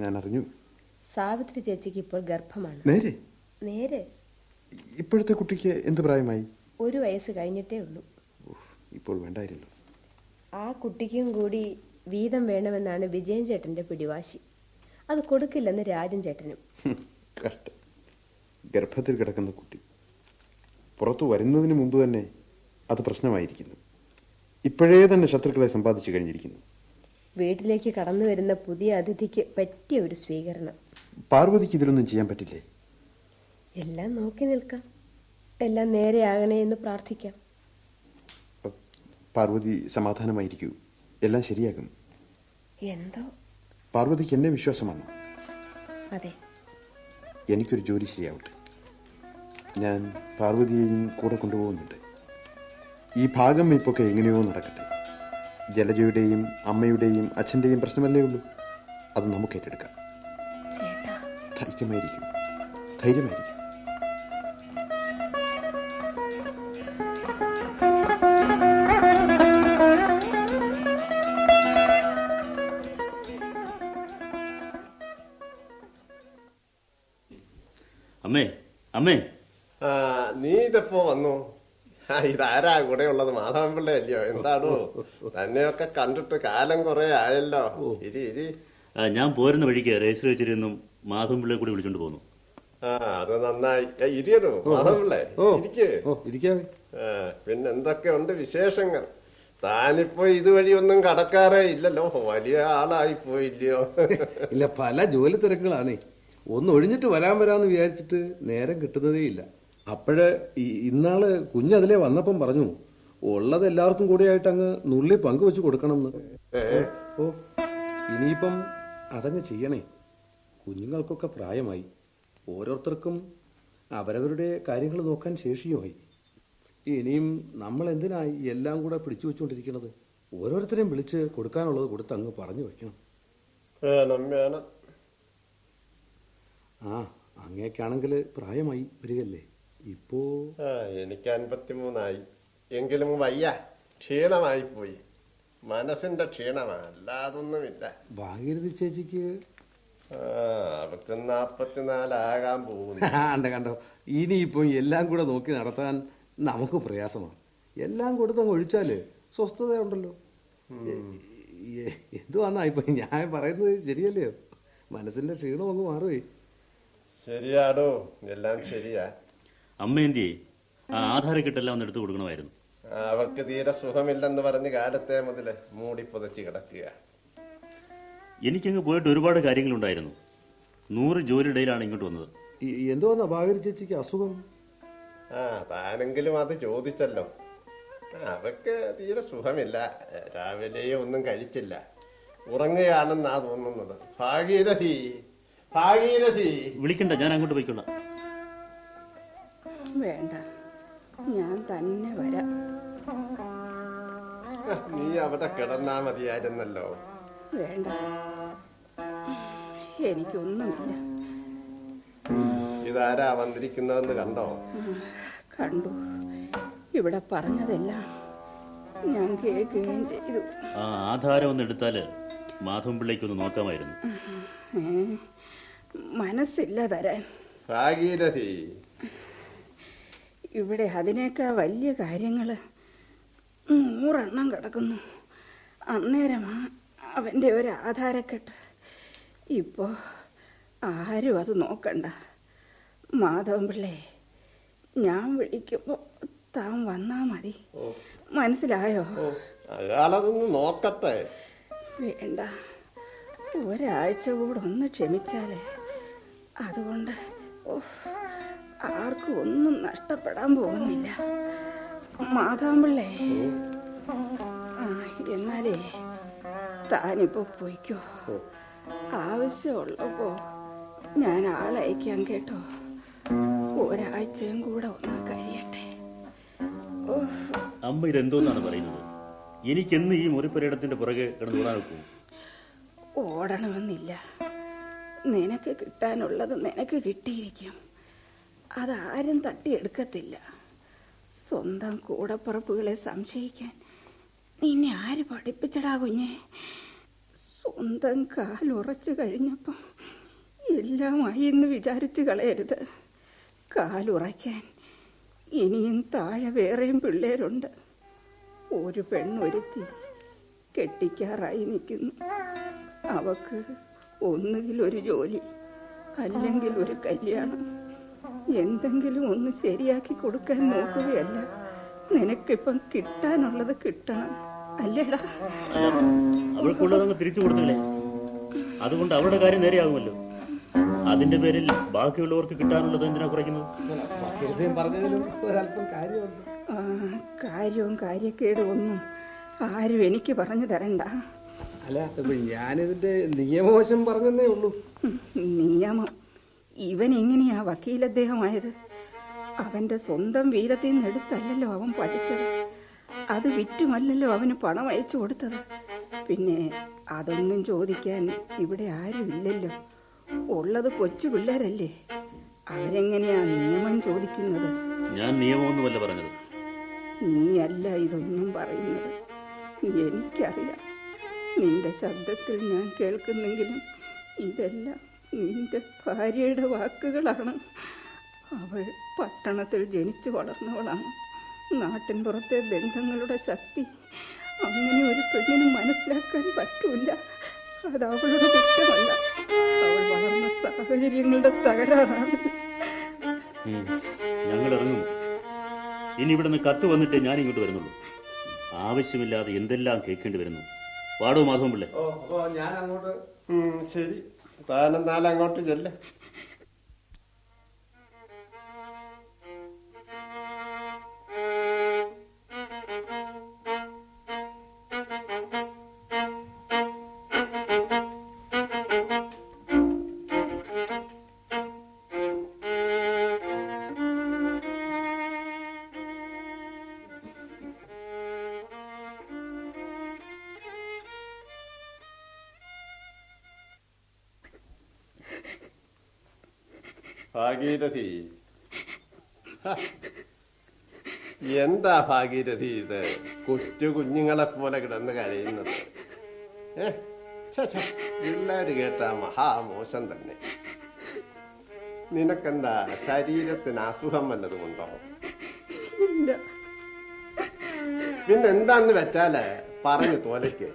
ഞാൻ അറിഞ്ഞു സാവിത്രി ചേച്ചിക്ക് ഇപ്പോൾ ഗർഭമാണ്. നേരെ? നേരെ. ഇപ്പോഴത്തെ കുട്ടിക്ക് എന്ത് പ്രായമായി? ഒരു വയസ്സ് കഴിഞ്ഞിട്ടേ ഉള്ളൂ. ഇപ്പോൾ വേണ്ടായിരുന്നു ആ കുട്ടിക്കും കൂടി വീതം വേണമെന്നാണ് വിജയൻ ചേട്ടന്റെ പിടിവാശി. അത് കൊടുക്കില്ലെന്ന് രാജൻ ചേട്ടനും. ഗർഭത്തിൽ കിടക്കുന്ന കുട്ടി. പുറത്തു വരുന്നതിന് മുമ്പ് തന്നെ അത് പ്രശ്നമായിരിക്കുന്നു. ഇപ്പോഴേ തന്നെ ശത്രുക്കളെ സമ്പാദിച്ചു കഴിഞ്ഞിരിക്കുന്നു. വീട്ടിലേക്ക് കടന്നു വരുന്ന പുതിയ അതിഥിക്ക് പറ്റിയ ഒരു സ്വീകരണം. പാർവതിക്ക് ഇതിലൊന്നും ചെയ്യാൻ പറ്റില്ലേ? എല്ലാം നോക്കി നിൽക്കാം. എല്ലാം നേരെയാകണേ എന്ന് പ്രാർത്ഥിക്കാം. പാർവതി സമാധാനമായിരിക്കൂ. എല്ലാം ശരിയാകും. എന്തോ? പാർവതിക്ക് എന്നെ വിശ്വാസമാണ്. അതെ. എനിക്കൊരു ജോലി ശരിയാവട്ടെ. ഞാൻ പാർവതിയെയും കൂടെ കൊണ്ടുപോകുന്നുണ്ട്. ഈ ഭാഗം ഇപ്പൊക്കെ എങ്ങനെയോ നടക്കട്ടെ. ജലജയുടെയും അമ്മയുടെയും അച്ഛന്റെയും പ്രശ്നമല്ലേ ഉള്ളൂ. അത് നമുക്ക് ഏറ്റെടുക്കാം. ധൈര്യമായിരിക്കും. ധൈര്യമായിരിക്കും. അമ്മേ ആ നീ ഇതെപ്പോ വന്നു? ഇതാരാ കൂടെ ഉള്ളത്? മാധവൻ പിള്ള അല്ലയോ? എന്താണോ തന്നെയൊക്കെ കണ്ടിട്ട് കാലം കുറെ ആയല്ലോ. ഇരി ഇരി. ആ, ഞാൻ പോരുന്ന വഴിക്ക് രജിസ്റ്റർ വെച്ചിരുന്നും. മാധവൻ പിള്ളയെ കൂടി വിളിച്ചോണ്ട് പോന്നു. ആ അത് നന്നായി. ഇരിയടോ മാധവൻ പിള്ളേ ഇരിക്ക്. ഓ ഇരിക്കാവേ ആ, പിന്നെ എന്തൊക്കെയുണ്ട് വിശേഷങ്ങൾ? താനിപ്പോ ഇതുവഴി ഒന്നും കടക്കാറേ ഇല്ലല്ലോ. വലിയ ആളായി പോയില്ലയോ ഇല്ല പല ജോലി തിരക്കുകളാണേ. ഒന്ന് ഒഴിഞ്ഞിട്ട് വരാൻ വരാമെന്ന് വിചാരിച്ചിട്ട് നേരം കിട്ടുന്നതേയില്ല അപ്പോഴ് ഈ- ഇന്നാൾ കുഞ്ഞതിലെ വന്നപ്പം പറഞ്ഞു ഉള്ളത് എല്ലാവർക്കും കൂടിയായിട്ട് അങ്ങ് നുള്ളി പങ്കുവെച്ച് കൊടുക്കണം എന്ന്. ഓ ഇനിയിപ്പം അതങ്ങ് ചെയ്യണേ. കുഞ്ഞുങ്ങൾക്കൊക്കെ പ്രായമായി. ഓരോരുത്തർക്കും അവരവരുടെ കാര്യങ്ങൾ നോക്കാൻ ശേഷിയുമായി. ഇനിയും നമ്മൾ എന്തിനായി എല്ലാം കൂടെ പിടിച്ചു വെച്ചുകൊണ്ടിരിക്കുന്നത് ഓരോരുത്തരെയും വിളിച്ച് കൊടുക്കാനുള്ളത് കൊടുത്ത് അങ്ങ് പറഞ്ഞു വയ്ക്കണം ആ അങ്ങേക്കാണെങ്കിൽ പ്രായമായി വരികല്ലേ ഇപ്പോ എനിക്ക് അൻപത്തിമൂന്നായി. എങ്കിലും വയ്യ. ക്ഷീണമായി പോയി. മനസ്സിന്റെ ക്ഷീണമാണ്. അല്ലാതൊന്നുമില്ല. ഭാഗീരഥി ചേച്ചിക്ക് അവർക്ക് നാപ്പത്തിനാലാകാൻ പോകുന്നു. കണ്ട കണ്ടോ. ഇനിയിപ്പോ എല്ലാം കൂടെ നോക്കി നടത്താൻ നമുക്ക് പ്രയാസമാണ്. എല്ലാം കൊടുത്തങ്ങ് ഒഴിച്ചാൽ സ്വസ്ഥതയുണ്ടല്ലോ. ഉണ്ടല്ലോ എന്തുവാന്നാ ഇപ്പൊ ഞാൻ പറയുന്നത് ശരിയല്ലേ മനസ്സിന്റെ ക്ഷീണം അങ്ങ് മാറുകയെ ശരിയാടോ? എല്ലാം ശരിയാ. അമ്മ എന്തിയെ ആ ആധാര കിട്ടെല്ലാം ഒന്ന് എടുത്തു കൊടുക്കണമായിരുന്നു. അവർക്ക് തീരെ സുഖമില്ലെന്ന് പറഞ്ഞ് കാലത്തെ മുതൽ മൂടി പുതച്ച് കിടക്കുക. എനിക്കങ്ങ് പോയിട്ട് ഒരുപാട് കാര്യങ്ങളുണ്ടായിരുന്നു. നൂറ് ജോലിയിടയിലാണ് ഇങ്ങോട്ട് വന്നത്. എന്തോ ഭാഗീരഥി ചേച്ചിക്ക് അസുഖം? ആ താനെങ്കിലും അത് ചോദിച്ചല്ലോ. അവക്ക് തീരെ സുഖമില്ല. രാവിലെയും ഒന്നും കഴിച്ചില്ല. ഉറങ്ങുകയാണെന്നാ തോന്നുന്നത്. ഭാഗീരഥി! ഭാഗീരഥി വിളിക്കണ്ട ഞാൻ അങ്ങോട്ട് പോയിക്കൊള്ളാം വേണ്ട ഞാൻ തന്നെ വരാം. നീ അവിടെ കിടന്നാ മതിയായിരുന്നല്ലോ. വേണ്ട. എനിക്കൊന്നുമില്ല. ഇതാരാ വന്നിരിക്കുന്നതെന്ന് കണ്ടോ? കണ്ടു. ഇവിടെ പറഞ്ഞതെല്ലാം ഞാൻ കേൾക്കുകയും ചെയ്തു. ആ ആധാരം ഒന്ന് എടുത്താൽ മാധവൻ പിള്ളേക്കൊന്ന് നോക്കാമായിരുന്നു ഏ, മനസ്സില്ല തരാൻ. ഭാഗീരഥി. ഇവിടെ അതിനേക്കാ വലിയ കാര്യങ്ങൾ നൂറെണ്ണം കിടക്കുന്നു. അന്നേരമാ അവന്റെ ഒരു ആധാരക്കെട്ട്. ഇപ്പോൾ ആരും അത് നോക്കണ്ട. മാധവൻ പിള്ളേ ഞാൻ വിളിക്കുമ്പോൾ താൻ വന്നാ മതി. മനസ്സിലായോ? അയാളതൊന്ന് നോക്കട്ടെ. വേണ്ട. ഒരാഴ്ച കൂടെ ഒന്ന് ക്ഷമിച്ചാലേ. അതുകൊണ്ട് ആർക്കും ഒന്നും നഷ്ടപ്പെടാൻ പോകുന്നില്ല. മാതാമ്പിള്ളേ എന്നാലേ താനിപ്പോ പോയിക്കോ. ആവശ്യമുള്ളപ്പോ ഞാൻ ആളയക്കാം കേട്ടോ. ഒരാഴ്ചയും കൂടെ ഒന്ന് കഴിയട്ടെ. അമ്മ ഇതെന്തോന്നാണ് പറയുന്നത്? എനിക്കെന്ന് ഈ മുറിപ്പരിടത്തിന്റെ പുറകെ കിടന്നു ഓടണമെന്നില്ല. നിനക്ക് കിട്ടാനുള്ളത് നിനക്ക് കിട്ടിയിരിക്കും. അതാരും തട്ടിയെടുക്കത്തില്ല. സ്വന്തം കൂടപ്പുറപ്പുകളെ സംശയിക്കാൻ നിന്നെ ആര് പഠിപ്പിച്ചടാ കുഞ്ഞെ? സ്വന്തം കാലുറച്ചു കഴിഞ്ഞപ്പം എല്ലാമായി എന്ന് വിചാരിച്ചു കളയരുത്. കാലുറയ്ക്കാൻ ഇനിയും താഴെ വേറെയും പിള്ളേരുണ്ട്. ഒരു പെണ്ണൊരുത്തി കെട്ടിക്കാറായി നിൽക്കുന്നു. അവക്ക് ഒന്നുകിൽ ഒരു ജോലി അല്ലെങ്കിൽ ഒരു കല്യാണം. എന്തെങ്കിലും ഒന്ന് ശരിയാക്കി കൊടുക്കാൻ നോക്കുകയല്ല. നിനക്കിപ്പം കിട്ടാനുള്ളത് കിട്ടണം. അല്ലേടാ? അവൾക്കുള്ളതങ്ങ് തിരിച്ചു കൊടുത്തില്ലേ? അതുകൊണ്ട് അവളുടെ കാര്യം നേരെയാകുമല്ലോ. അതിന്റെ പേരിൽ ബാക്കിയുള്ളവർക്ക് കിട്ടാനുള്ളത് എന്തിനാ കുറയ്ക്കുന്നത്? ഹൃദയം പറഞ്ഞതിലും ഒരല്പം കാര്യമുണ്ട്. ആ, കാര്യവും കാര്യക്കേടും ഒന്നും ആരും എനിക്ക് പറഞ്ഞു തരണ്ട. അല്ല ഞാനിതിന്റെ നിയമവശം പറഞ്ഞതേ ഉള്ളൂ. നിയമം. ഇവൻ എങ്ങനെയാ വക്കീൽ അദ്ദേഹമായത്? അവന്റെ സ്വന്തം വീരത്തിൽ നിന്ന് എടുത്തല്ലല്ലോ അവൻ പഠിച്ചത്. അത് വിറ്റുമല്ലല്ലോ അവന് പണം അയച്ചു കൊടുത്തത്. പിന്നെ അതൊന്നും ചോദിക്കാൻ ഇവിടെ ആരും ഇല്ലല്ലോ. ഉള്ളത് കൊച്ചു പിള്ളേരല്ലേ. അവരെങ്ങനെയാ നിയമം ചോദിക്കുന്നത്? ഞാൻ നിയമമൊന്നുമല്ല പറഞ്ഞത്. നീയല്ല ഇതൊന്നും പറയുന്നത്. എനിക്കറിയാം. നിന്റെ ശബ്ദത്തിൽ ഞാൻ കേൾക്കുന്നെങ്കിലും ഇതെല്ലാം നിന്റെ ഭാര്യയുടെ വാക്കുകളാണ്. അവൾ പട്ടണത്തിൽ ജനിച്ചു വളർന്നവളാണ്. നാട്ടിൻ പുറത്തെ ബന്ധങ്ങളുടെ ശക്തി അങ്ങനെ ഒരു പെണ്ണിന് മനസ്സിലാക്കാൻ പറ്റൂല. അത് അവളുടെ കുറ്റമല്ല. അവൾ വളർന്ന സാഹചര്യങ്ങളുടെ തകരാറാണ്. ഞങ്ങൾ ഇറങ്ങും ഇനി ഇവിടെ നിന്ന് കത്ത് വന്നിട്ട് ഞാൻ ഇങ്ങോട്ട് വരുന്നുള്ളൂ. ആവശ്യമില്ലാതെ എന്തെല്ലാം കേൾക്കേണ്ടി വരുന്നു? പാടോ മാധവൻ പിള്ളേ ഓ ഞാൻ അങ്ങോട്ട് ഉം, ശരി. താനെന്നാലും അങ്ങോട്ട് ചെല്ലേ. ഭാഗീരഥി. എന്താ ഭാഗീരഥി ഇത്? കൊച്ചു കുഞ്ഞുങ്ങളെ പോലെ കിടന്ന് കരയുന്നത്. ഏ പിള്ളേര് കേട്ടാ മഹാമോശം തന്നെ. നിനക്കെന്താ ശരീരത്തിന് അസുഖം വല്ലതും ഉണ്ടോ ഇല്ല പിന്നെന്താന്ന് വെച്ചാൽ പറഞ്ഞു തോലയ്ക്ക്.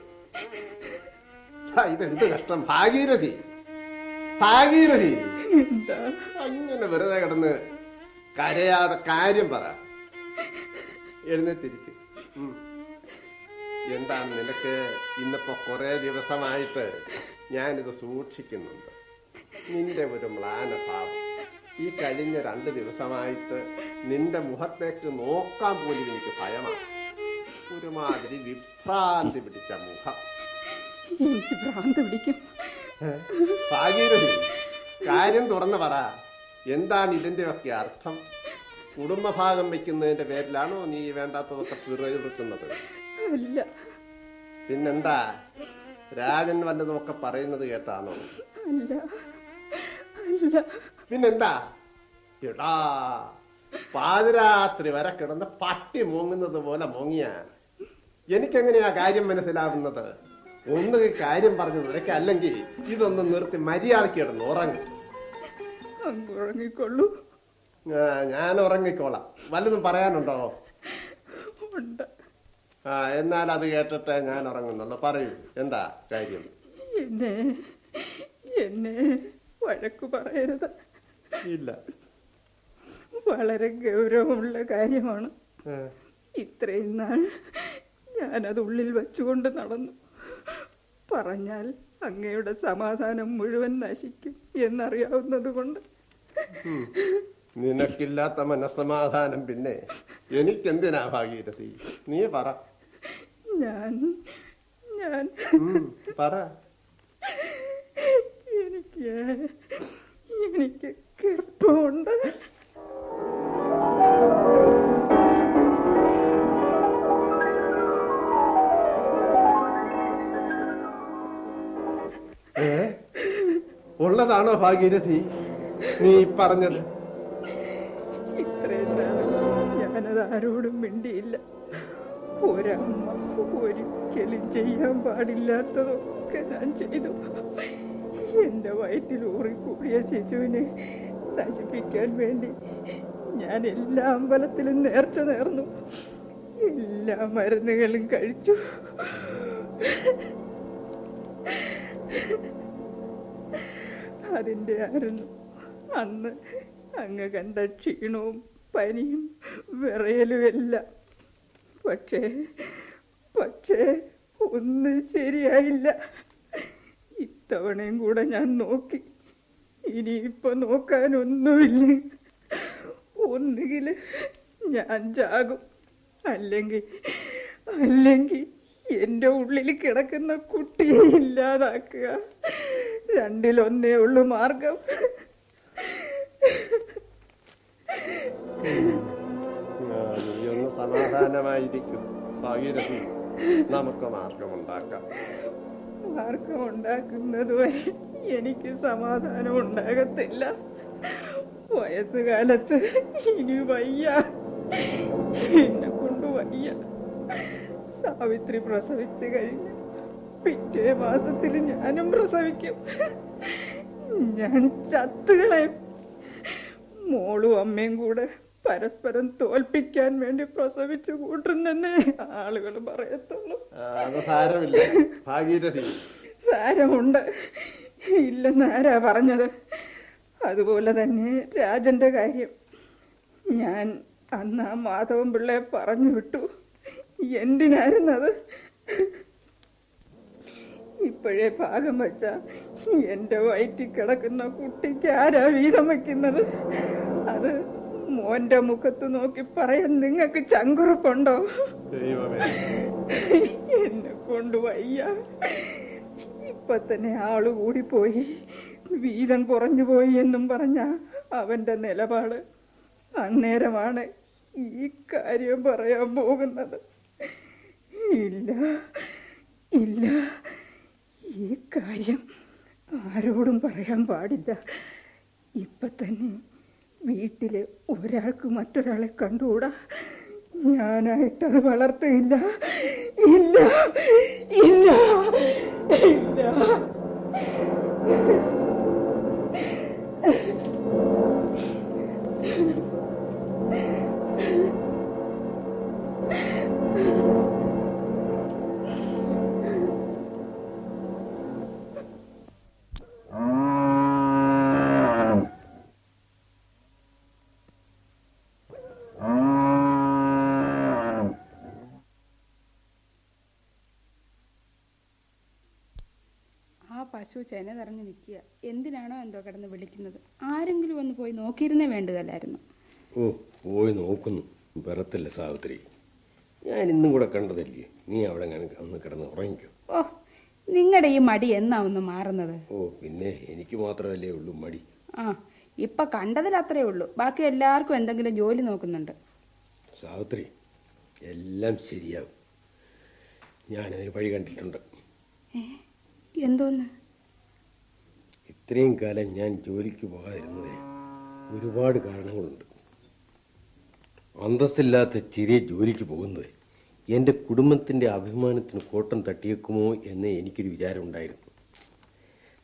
ഇതെന്ത് കഷ്ടം. ഭാഗീരഥി. ഭാഗീരഥി. എന്താ? അങ്ങനെ വെറുതെ കിടന്ന് കരയാതെ കാര്യം പറ. എഴുന്നേറ്റിരിക്കും. എന്താണ് നിനക്ക് ഇന്നിപ്പോ കുറെ ദിവസമായിട്ട് ഞാനിത് സൂക്ഷിക്കുന്നുണ്ട്. നിന്റെ ഒരു മ്ലാനഭാവം ഈ കഴിഞ്ഞ രണ്ട് ദിവസമായിട്ട് നിന്റെ മുഖത്തേക്ക് നോക്കാൻ പോലും എനിക്ക് ഭയമാണ്. ഒരുമാതിരി വിഭ്രാന്തി പിടിച്ച മുഖം. എനിക്ക് ഭ്രാന്ത് പിടിക്കും. ഭാഗീരഥി കാര്യം തുറന്നു പറ. എന്താണ് ഇതിന്റെയൊക്കെ അർത്ഥം? കുടുംബഭാഗം വെക്കുന്നതിന്റെ പേരിലാണോ നീ വേണ്ടാത്തതൊക്കെ പിറവിറുക്കുന്നത് അല്ല പിന്നെന്താ? രാജൻ വല്ലതുമൊക്കെ പറയുന്നത് കേട്ടാണോ? അല്ല അല്ല പിന്നെന്താ? എടാ പാതിരാത്രി വരെ കിടന്ന് പട്ടി മൂങ്ങുന്നത് പോലെ മൂങ്ങിയ എനിക്കെങ്ങനെയാ കാര്യം മനസ്സിലാവുന്നത്? ഒന്ന് കാര്യം പറഞ്ഞു നിനക്ക് അല്ലെങ്കിൽ ഇതൊന്ന് നിർത്തി മര്യാദയ്ക്ക് കിടന്ന് ഉറങ്ങും. അങ്ങ് ഉറങ്ങിക്കൊള്ളൂ ഞാൻ ഉറങ്ങിക്കോളാം. വല്ലതും പറയാനുണ്ടോ? ഉണ്ട്. ആ എന്നാൽ അത് കേട്ടിട്ട് ഞാൻ ഉറങ്ങുന്നുള്ളൂ. പറയൂ എന്താ കാര്യം? എന്നെ എന്നെ വഴക്കു പറയരുത്. ഇല്ല. വളരെ ഗൗരവമുള്ള കാര്യമാണ്. ഇത്രയും നാൾ ഞാനത് ഉള്ളിൽ വെച്ചുകൊണ്ട് നടന്നു. പറഞ്ഞാൽ അങ്ങയുടെ സമാധാനം മുഴുവൻ നശിക്കും എന്നറിയാവുന്നത് കൊണ്ട്. നിനക്കില്ലാത്ത മനസ്സമാധാനം പിന്നെ. എനിക്കെന്തിനാ ഭാഗീരഥി? നീ പറ. ഞാൻ ഞാൻ. പറ. എനിക്ക് എനിക്ക് ഏ? ഉള്ളതാണോ ഭാഗീരഥി? നീ പറഞ്ഞത്. ഇത്രയും മിണ്ടിയില്ല. ഒരിക്കലും ചെയ്യാൻ പാടില്ലാത്തതൊക്കെ ഞാൻ ചെയ്തു. എന്റെ വയറ്റിൽ ഊറിക്കൂടിയ ശിശുവിനെ നശിപ്പിക്കാൻ വേണ്ടി ഞാൻ എല്ലാ അമ്പലത്തിലും നേർച്ച നേർന്നു. എല്ലാ മരുന്നുകളും കഴിച്ചു. അതിന്റെ ആയിരുന്നു അന്ന് അങ്ങ് കണ്ട ക്ഷീണവും പനിയും വിറയലുമല്ല പക്ഷേ പക്ഷേ ഒന്നും ശരിയായില്ല. ഇത്തവണയും കൂടെ ഞാൻ നോക്കി. ഇനിയിപ്പോൾ നോക്കാനൊന്നുമില്ല. ഒന്നുകിൽ ഞാൻ ചാകും അല്ലെങ്കിൽ അല്ലെങ്കിൽ എന്റെ ഉള്ളിൽ കിടക്കുന്ന കുട്ടിയെ ഇല്ലാതാക്കുക. രണ്ടിലൊന്നേ ഉള്ളു മാർഗം. ആ, നീ ഒന്ന് സമാധാനമായിരിക്കും. ഭാഗ്യരഥി നമുക്ക് മാർഗമുണ്ടാക്കാം. മാർഗം ഉണ്ടാക്കുന്നതുവരെ എനിക്ക് സമാധാനം ഉണ്ടാകത്തില്ല വയസ്സുകാലത്ത് ഇനി വയ്യ. എന്നെ കൊണ്ട് വയ്യ. സാവിത്രി പ്രസവിച്ചു കഴിഞ്ഞു. പിറ്റേ മാസത്തിൽ ഞാനും പ്രസവിക്കും. ഞാൻ ചത്തുകളെ. മോളും അമ്മയും കൂടെ പരസ്പരം തോൽപ്പിക്കാൻ വേണ്ടി പ്രസവിച്ചു കൂട്ടുന്നെന്നേ ആളുകൾ പറയത്തുള്ളൂ. സാരമുണ്ട്. ഇല്ലെന്ന് ആരാ പറഞ്ഞത്? അതുപോലെ തന്നെ രാജന്റെ കാര്യം. ഞാൻ അന്ന് ആ മാധവൻ പിള്ളയെ പറഞ്ഞു വിട്ടു. എന്തിനായിരുന്നത്? ഇപ്പോഴേ ഭാഗം വെച്ച എന്റെ വയറ്റിൽ കിടക്കുന്ന കുട്ടിക്ക് ആരാ വീതം വെക്കുന്നത്? അത് മോന്റെ മുഖത്ത് നോക്കി പറയാൻ നിങ്ങൾക്ക് ചങ്കുറപ്പുണ്ടോ? എന്നെ കൊണ്ട് വയ്യ. ഇപ്പൊ തന്നെ ആൾ കൂടിപ്പോയി. വീതം കുറഞ്ഞു പോയി എന്നും പറഞ്ഞ അവന്റെ നിലപാട് അന്നേരമാണ് ഈ കാര്യം പറയാൻ പോകുന്നത്. ഇല്ല ഇല്ല. ഈ കാര്യം ആരോടും പറയാൻ പാടില്ല. ഇപ്പൊ തന്നെ വീട്ടിൽ ഒരാൾക്ക് മറ്റൊരാളെ കണ്ടുകൂടാ? ഞാനായിട്ടത് വളർത്തിയില്ല. ഇല്ല. ഇല്ല. ഇല്ല. ആ പശു ചെന നിറഞ്ഞു നിൽക്കുക. എന്തിനാണോ എന്തോ കിടന്ന് വിളിക്കുന്നത്? ആരെങ്കിലും ഒന്ന് പോയി നോക്കിയിരുന്നേ വേണ്ടതല്ലായിരുന്നു. ഓ പോയി നോക്കുന്നു. വെറത്തില്ല സാവിത്രി. ഞാൻ ഇന്നും കൂടെ കണ്ടതല്ലേ? നീ അവിടെ ഒന്ന് കിടന്ന് ഉറങ്ങിക്കോ. ഓ നിങ്ങളുടെ ഈ മടി എന്നാ ഒന്ന് മാറുന്നത്? ഓ പിന്നെ എനിക്ക് മാത്രമല്ലേ ഉള്ളൂ മടി. ആ ഇപ്പൊ കണ്ടതിൽ അത്രേ ഉള്ളൂ. ബാക്കി എല്ലാവർക്കും എന്തെങ്കിലും ജോലി നോക്കുന്നുണ്ട്. സാവിത്രി എല്ലാം ശരിയാവും. ഞാനതിന് വഴി കണ്ടിട്ടുണ്ട്. എന്തോന്ന്? ഇത്രയും കാലം ഞാൻ ജോലിക്ക് പോകാതിരുന്നതിന് ഒരുപാട് കാരണങ്ങളുണ്ട്. അന്തസ്സില്ലാത്ത ചെറിയ ജോലിക്ക് പോകുന്നത് എന്റെ കുടുംബത്തിന്റെ അഭിമാനത്തിന് കോട്ടം തട്ടിയേക്കുമോ എന്ന് എനിക്കൊരു വിചാരം ഉണ്ടായിരുന്നു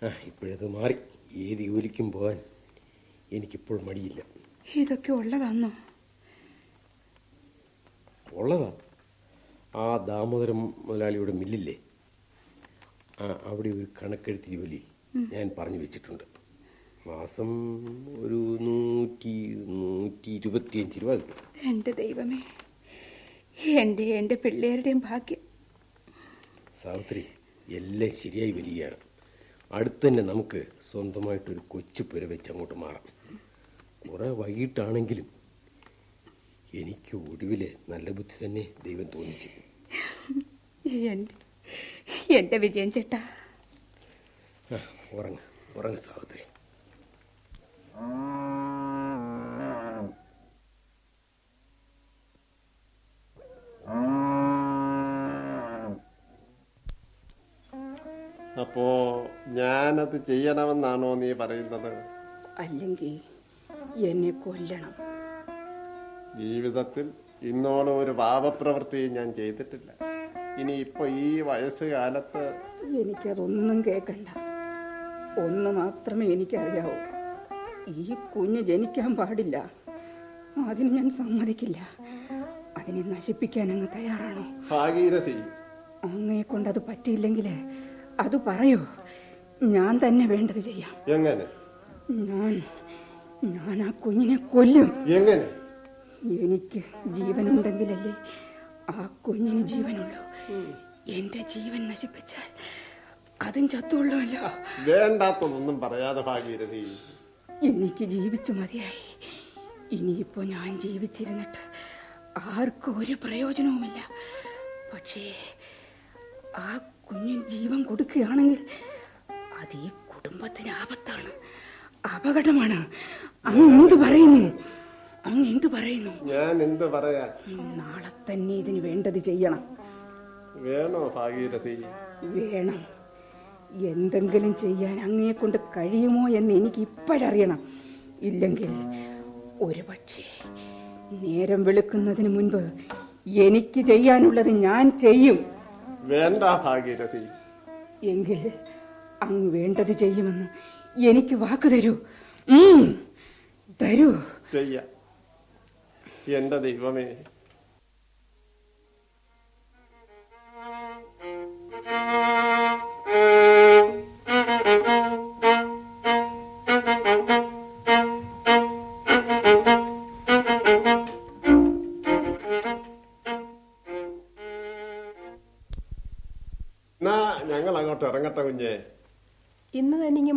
ആ ഇപ്പോഴത് മാറി. ഏത് ജോലിക്കും പോകാൻ എനിക്കിപ്പോൾ മടിയില്ല. ഇതൊക്കെ ഉള്ളതാന്നോ? ഉള്ളതാ. ആ ദാമോദരം മുതലാളിയുടെ മില്ലില്ലേ? ആ അവിടെ ഒരു കണക്കെഴുത്ത് ജോലി ഞാൻ പറഞ്ഞു വെച്ചിട്ടുണ്ട്. മാസം ഒരു നൂറ്റി നൂറ്റി ഇരുപത്തിയഞ്ച് രൂപ കിട്ടും. എന്റെ ദൈവമേ എന്റെ എന്റെ പിള്ളേരുടെയും ഭാഗ്യം. സാവിത്രി എല്ലാം ശരിയായി വരികയാണ്. അടുത്ത് തന്നെ നമുക്ക് സ്വന്തമായിട്ടൊരു കൊച്ചു പുര വെച്ച് അങ്ങോട്ട് മാറാം. കുറെ വൈകിട്ടാണെങ്കിലും എനിക്ക് ഒടുവിൽ നല്ല ബുദ്ധി തന്നെ ദൈവം തോന്നിച്ചു. എന്റെ വിജയം വിജയൻ ചേട്ടാ. ഉറങ്ങ്. ഉറങ്ങ സാവിത്രി. അപ്പോ ഞാനത് ചെയ്യണമെന്നാണോ നീ പറയുന്നത്? അല്ലെങ്കിൽ എന്നെ കൊല്ലണം. ജീവിതത്തിൽ ഇന്നോളം ഒരു പാപപ്രവൃത്തിയും ഞാൻ ചെയ്തിട്ടില്ല. ഇനി ഇപ്പൊ ഈ വയസ്സുകാലത്ത് എനിക്കതൊന്നും കേൾക്കണ്ട ഒന്ന് മാത്രമേ എനിക്കറിയാവൂ. ഈ കുഞ്ഞ് ജനിക്കാൻ പാടില്ല. അതിന് ഞാൻ സമ്മതിക്കില്ല. അതിനെ നശിപ്പിക്കാൻ അങ്ങ് തയ്യാറാണോ? ഭാഗീരഥി. അങ്ങയെ അത് പറ്റിയില്ലെങ്കിൽ അത് പറയൂ. ഞാൻ തന്നെ വേണ്ടത് ചെയ്യാം. എങ്ങനെ? ഞാൻ ഞാൻ ആ കുഞ്ഞിനെ കൊല്ലും. എങ്ങനെ? എനിക്ക് ജീവനുണ്ടെങ്കിലല്ലേ ആ കുഞ്ഞിന് ജീവനുള്ളൂ. എന്റെ ജീവൻ നശിപ്പിച്ചാൽ അതും ചത്തുള്ളൂല്ലോ വേണ്ടാത്തതൊന്നും പറയാതെ ഭാഗീരഥി എനിക്ക് ജീവിച്ചു മതിയായി. ഇനിയിപ്പോ ഞാൻ ജീവിച്ചിരുന്നിട്ട് ആർക്കും ഒരു പ്രയോജനവുമില്ല. പക്ഷേ ആ കുഞ്ഞിന് ജീവൻ കൊടുക്കുകയാണെങ്കിൽ അത് ഈ കുടുംബത്തിന് ആപത്താണ്. അപകടമാണ്. അങ്ങ് എന്ത് പറയുന്നു? അങ്ങ് എന്ത് പറയുന്നു? ഞാൻ എന്ത് പറയാ? നാളെ തന്നെ ഇതിന് വേണ്ടത് ചെയ്യണം. വേണോ ഭാഗീരഥി വേണം. എന്തെങ്കിലും ചെയ്യാൻ അങ്ങയെ കൊണ്ട് കഴിയുമോ എന്ന് എനിക്ക് ഇപ്പോഴറിയണം. ഇല്ലെങ്കിൽ ഒരു പക്ഷേ നേരം വെളുക്കുന്നതിന് മുൻപ് എനിക്ക് ചെയ്യാനുള്ളത് ഞാൻ ചെയ്യും. വേണ്ട ഭാഗീരഥി എങ്കിൽ അങ്ങ് വേണ്ടത് ചെയ്യുമെന്ന് എനിക്ക് വാക്ക് തരൂ. തരൂ. ചെയ്യാം. എന്റെ ദൈവമേ. എന്നാ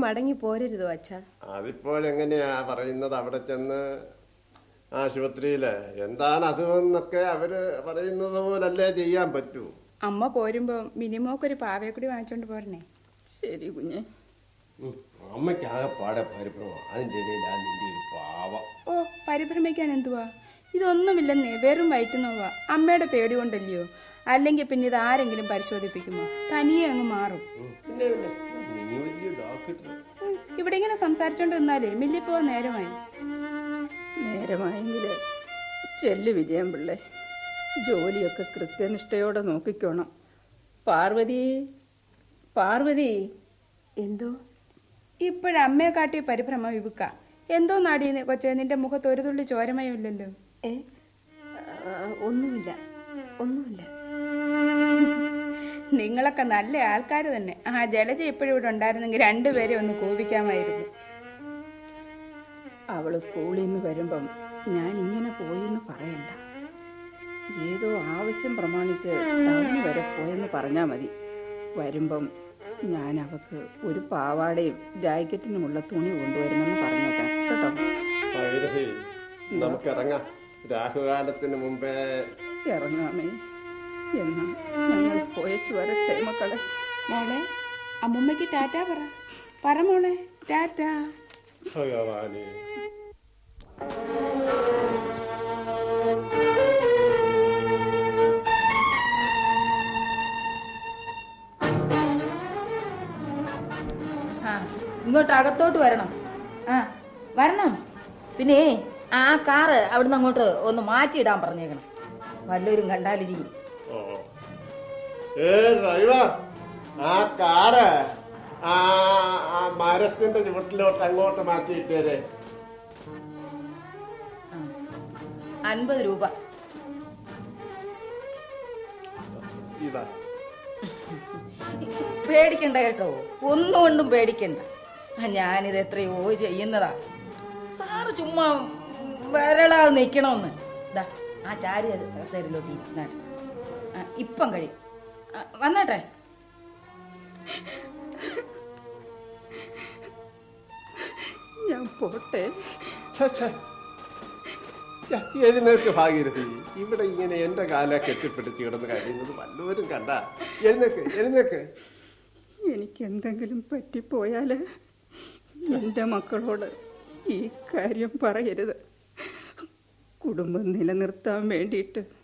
മടങ്ങി പോരരുത് അച്ഛാ? അതിപ്പോൾ എങ്ങനെയാ പറയുന്നത്? അവിടെ ചെന്ന് ആശുപത്രിയിൽ എന്താണ് അതെന്നൊക്കെ അവർ പറയുന്നത് പോലല്ലേ ചെയ്യാൻ പറ്റൂ. അമ്മ പോരുമ്പോ മിനിമോക്കൊരു പാവയെക്കുടി വാങ്ങിച്ചോണ്ട് പോരണേ. ശരി കുഞ്ഞെ. അമ്മയ്ക്കാകെ പാടെ പരിഭ്രമം. അതിന്റെ ഇടയിൽ ആ നിന്റെ ഒരു പാവം. ഓ പരിഭ്രമിക്കാൻ എന്തുവാ? ഇതൊന്നുമില്ലെന്നേ വെറും വയറ്റുന്നോവാ അമ്മയുടെ പേടി കൊണ്ടല്ലയോ? അല്ലെങ്കിൽ പിന്നെ ഇത് ആരെങ്കിലും പരിശോധിപ്പിക്കുമോ? തനിയെ അങ്ങ് മാറും. പിന്നെ പിന്നെ. ഇവിടെ ഇങ്ങനെ സംസാരിച്ചോണ്ട് നിന്നാലേ മില്ലി പോവാൻ നേരമായി. നേരമായെങ്കിലേ ചെല്ല് വിജയം പിള്ളേ. ജോലിയൊക്കെ കൃത്യനിഷ്ഠയോടെ നോക്കിക്കോണം. പാർവതി പാർവതി. എന്തോ? ഇപ്പോഴമ്മയെ കാട്ടിയ പരിഭ്രമം ഇവുക്ക. എന്തോ നാടിയെന്ന് കൊച്ചെ നിന്റെ മുഖത്ത് ഒരു തുള്ളി ചോരമയമില്ലല്ലോ. ഏ? ഒന്നുമില്ല. ഒന്നുമില്ല. നിങ്ങളൊക്കെ നല്ല ആൾക്കാർ തന്നെ. ആ ജലജ ഇപ്പോഴും ഇവിടെ ഉണ്ടായിരുന്നെങ്കിൽ രണ്ടുപേരെ ഒന്ന് കോപിക്കാമായിരുന്നു. അവൾ സ്കൂളിൽ നിന്ന് വരുമ്പം ഞാൻ ഇങ്ങനെ പോയെന്ന് പറയണ്ട. ഏതോ ആവശ്യം പ്രമാണിച്ച് വരെ പോയെന്ന് പറഞ്ഞാൽ മതി. വരുമ്പം ഞാൻ അവക്ക് ഒരു പാവാടയും ജാക്കറ്റിനുമുള്ള തുണി കൊണ്ടുവരുമെന്ന് പറഞ്ഞേക്കാം കേട്ടോ? നമുക്ക് ഇറങ്ങാം. രാഹുകാലത്തിന് മുമ്പേ ഇറങ്ങാമേ. എന്നാ? ഞങ്ങൾ പോയച്ചു വരട്ടെ മക്കളെ. മോളെ അമ്മുമ്മയ്ക്ക് ടാറ്റ പറ. പറ മോളെ ടാറ്റ. ഭഗവാനെ. ഇങ്ങോട്ട് അകത്തോട്ട് വരണം. ആ വരണം. പിന്നെ ആ കാറ് അവിടുന്ന് അങ്ങോട്ട് ഒന്ന് മാറ്റിയിടാൻ പറഞ്ഞേക്കണം. വല്ലവരും കണ്ടാലിരിക്കും. ഏ ഡ്രൈവർ ആ കാറ് ആ ആ മരത്തിന്റെ ചുവട്ടിലോട്ട് അങ്ങോട്ട് മാറ്റിയിട്ടേരെ അൻപത് രൂപ. ഇതാ. പേടിക്കണ്ട കേട്ടോ. ഒന്നുകൊണ്ടും പേടിക്കണ്ട. ഞാനിത് എത്രയോ ചെയ്യുന്നതാ. സാറ് ചുമ്മാ വരളാതെ നിക്കണോന്ന്. ദാ ആ ചാരി സൈഡിലോട്ട് ആ, ഇപ്പം കഴിയും വന്നാട്ടെ. ഞാൻ പോട്ടെ. എഴുന്നേൽക്ക് ഭാഗീരഥി. ഇവിടെ ഇങ്ങനെ എന്റെ കാല കെട്ടിപ്പിടിച്ച് കിടന്ന് കഴിയുന്നത് വല്ലവരും കണ്ട? എഴുന്നേക്ക് എഴുന്നേക്ക് എനിക്ക് എന്തെങ്കിലും പറ്റിപ്പോയാൽ എന്റെ മക്കളോട് ഈ കാര്യം പറയരുത്. കുടുംബം നിലനിർത്താൻ വേണ്ടിയിട്ട്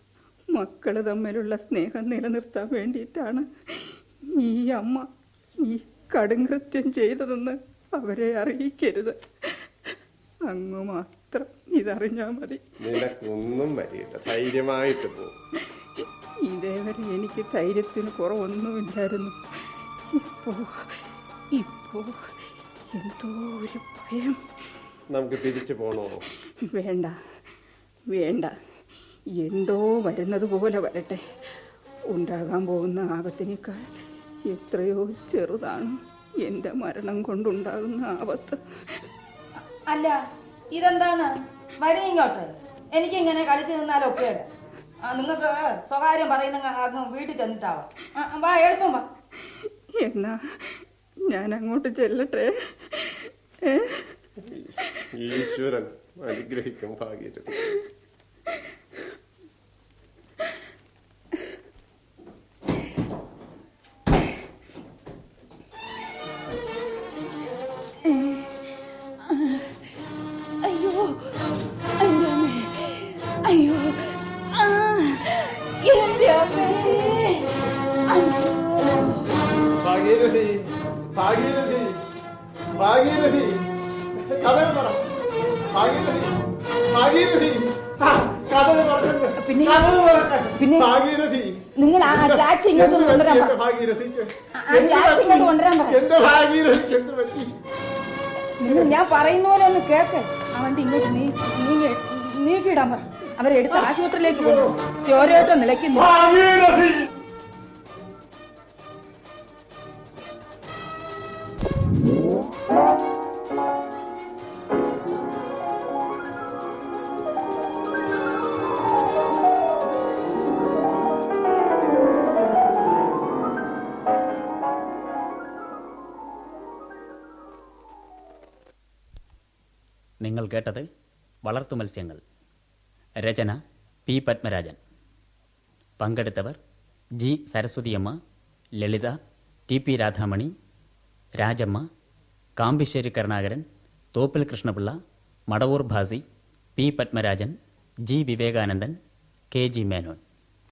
മക്കൾ തമ്മിലുള്ള സ്നേഹം നിലനിർത്താൻ വേണ്ടിയിട്ടാണ് ഈ അമ്മ ഈ കടുംകൃത്യം ചെയ്തതെന്ന് അവരെ അറിയിക്കരുത്. അങ്ങ് മാത്രം ഇതറിഞ്ഞാ മതി. നിനക്കൊന്നും വരില്ല. ധൈര്യമായിട്ട് പോകും ഇതേവരെ എനിക്ക് ധൈര്യത്തിന് കുറവൊന്നുമില്ലായിരുന്നു. ഇപ്പോ ഇപ്പോ എന്തോ ഒരു ഭയം. നമുക്ക് തിരിച്ചു പോണോ? വേണ്ട വേണ്ട. എന്തോ വരുന്നത് പോലെ വരട്ടെ. ഉണ്ടാകാൻ പോകുന്ന ആപത്തിനേക്കാൾ എത്രയോ ചെറുതാണ് എന്റെ മരണം കൊണ്ടുണ്ടാകുന്ന ആപത്ത്. അല്ല ഇതെന്താണ്? വരി ഇങ്ങോട്ട്. എനിക്ക് ഇങ്ങനെ കളിച്ചു നിന്നാലൊക്കെ. നിങ്ങൾക്ക് സ്വകാര്യം പറയുന്ന വീട്ടിൽ ചെന്നിട്ടാവാം. വാ എളുപ്പം വാ. എന്നാ ഞാൻ അങ്ങോട്ട് ചെല്ലട്ടെ ഈശ്വരൻ അനുഗ്രഹിക്കും ഭാഗ്യരഥി അയ്യോ എന്റെ അമ്മേ അയ്യോ ആ എന്റെ അമ്മേ അയ്യോ ഭാഗ്യരഥി ഭാഗ്യരഥി ഭാഗ്യരഥി കഥ പറ ഭാഗ്യരഥി ഭാഗ്യരഥി ആ, കഥ തുറക്കരുത്. പിന്നെ- കഥ തുറക്കാൻ. പിന്നെ- പിന്നെ നിങ്ങൾ ആ ടാക്സി ഇങ്ങോട്ട് കൊണ്ടുവരാൻ. ആ ഇങ്ങോട്ട് കൊണ്ടുവരാൻ പറ. എന്റെ ഭാഗ്യരഥിക്ക് എന്ത് പറ്റി? നിങ്ങൾ ഞാൻ പറയുന്ന പോലെ ഒന്ന് കേക്ക് അവന്റെ ഇങ്ങോട്ട് നീ നീ നീക്കിയിടാൻ പറ. അവരെ എടുത്ത് ആശുപത്രിയിലേക്ക് കൊണ്ടുപോകും ചോരയോട്ടം നിലയ്ക്കുന്നു. ഭാഗ്യരഥി നിങ്ങൾ കേട്ടത് വളർത്തു മത്സ്യങ്ങൾ. രചന P Padmarajan. പങ്കെടുത്തവർ G Saraswathiamma Lalitha T P Radhamani Rajamma Kambissery Karunakaran Thoppil Krishnapillai Madavoor Bhasi P Padmarajan G Vivekanandan K G Menon.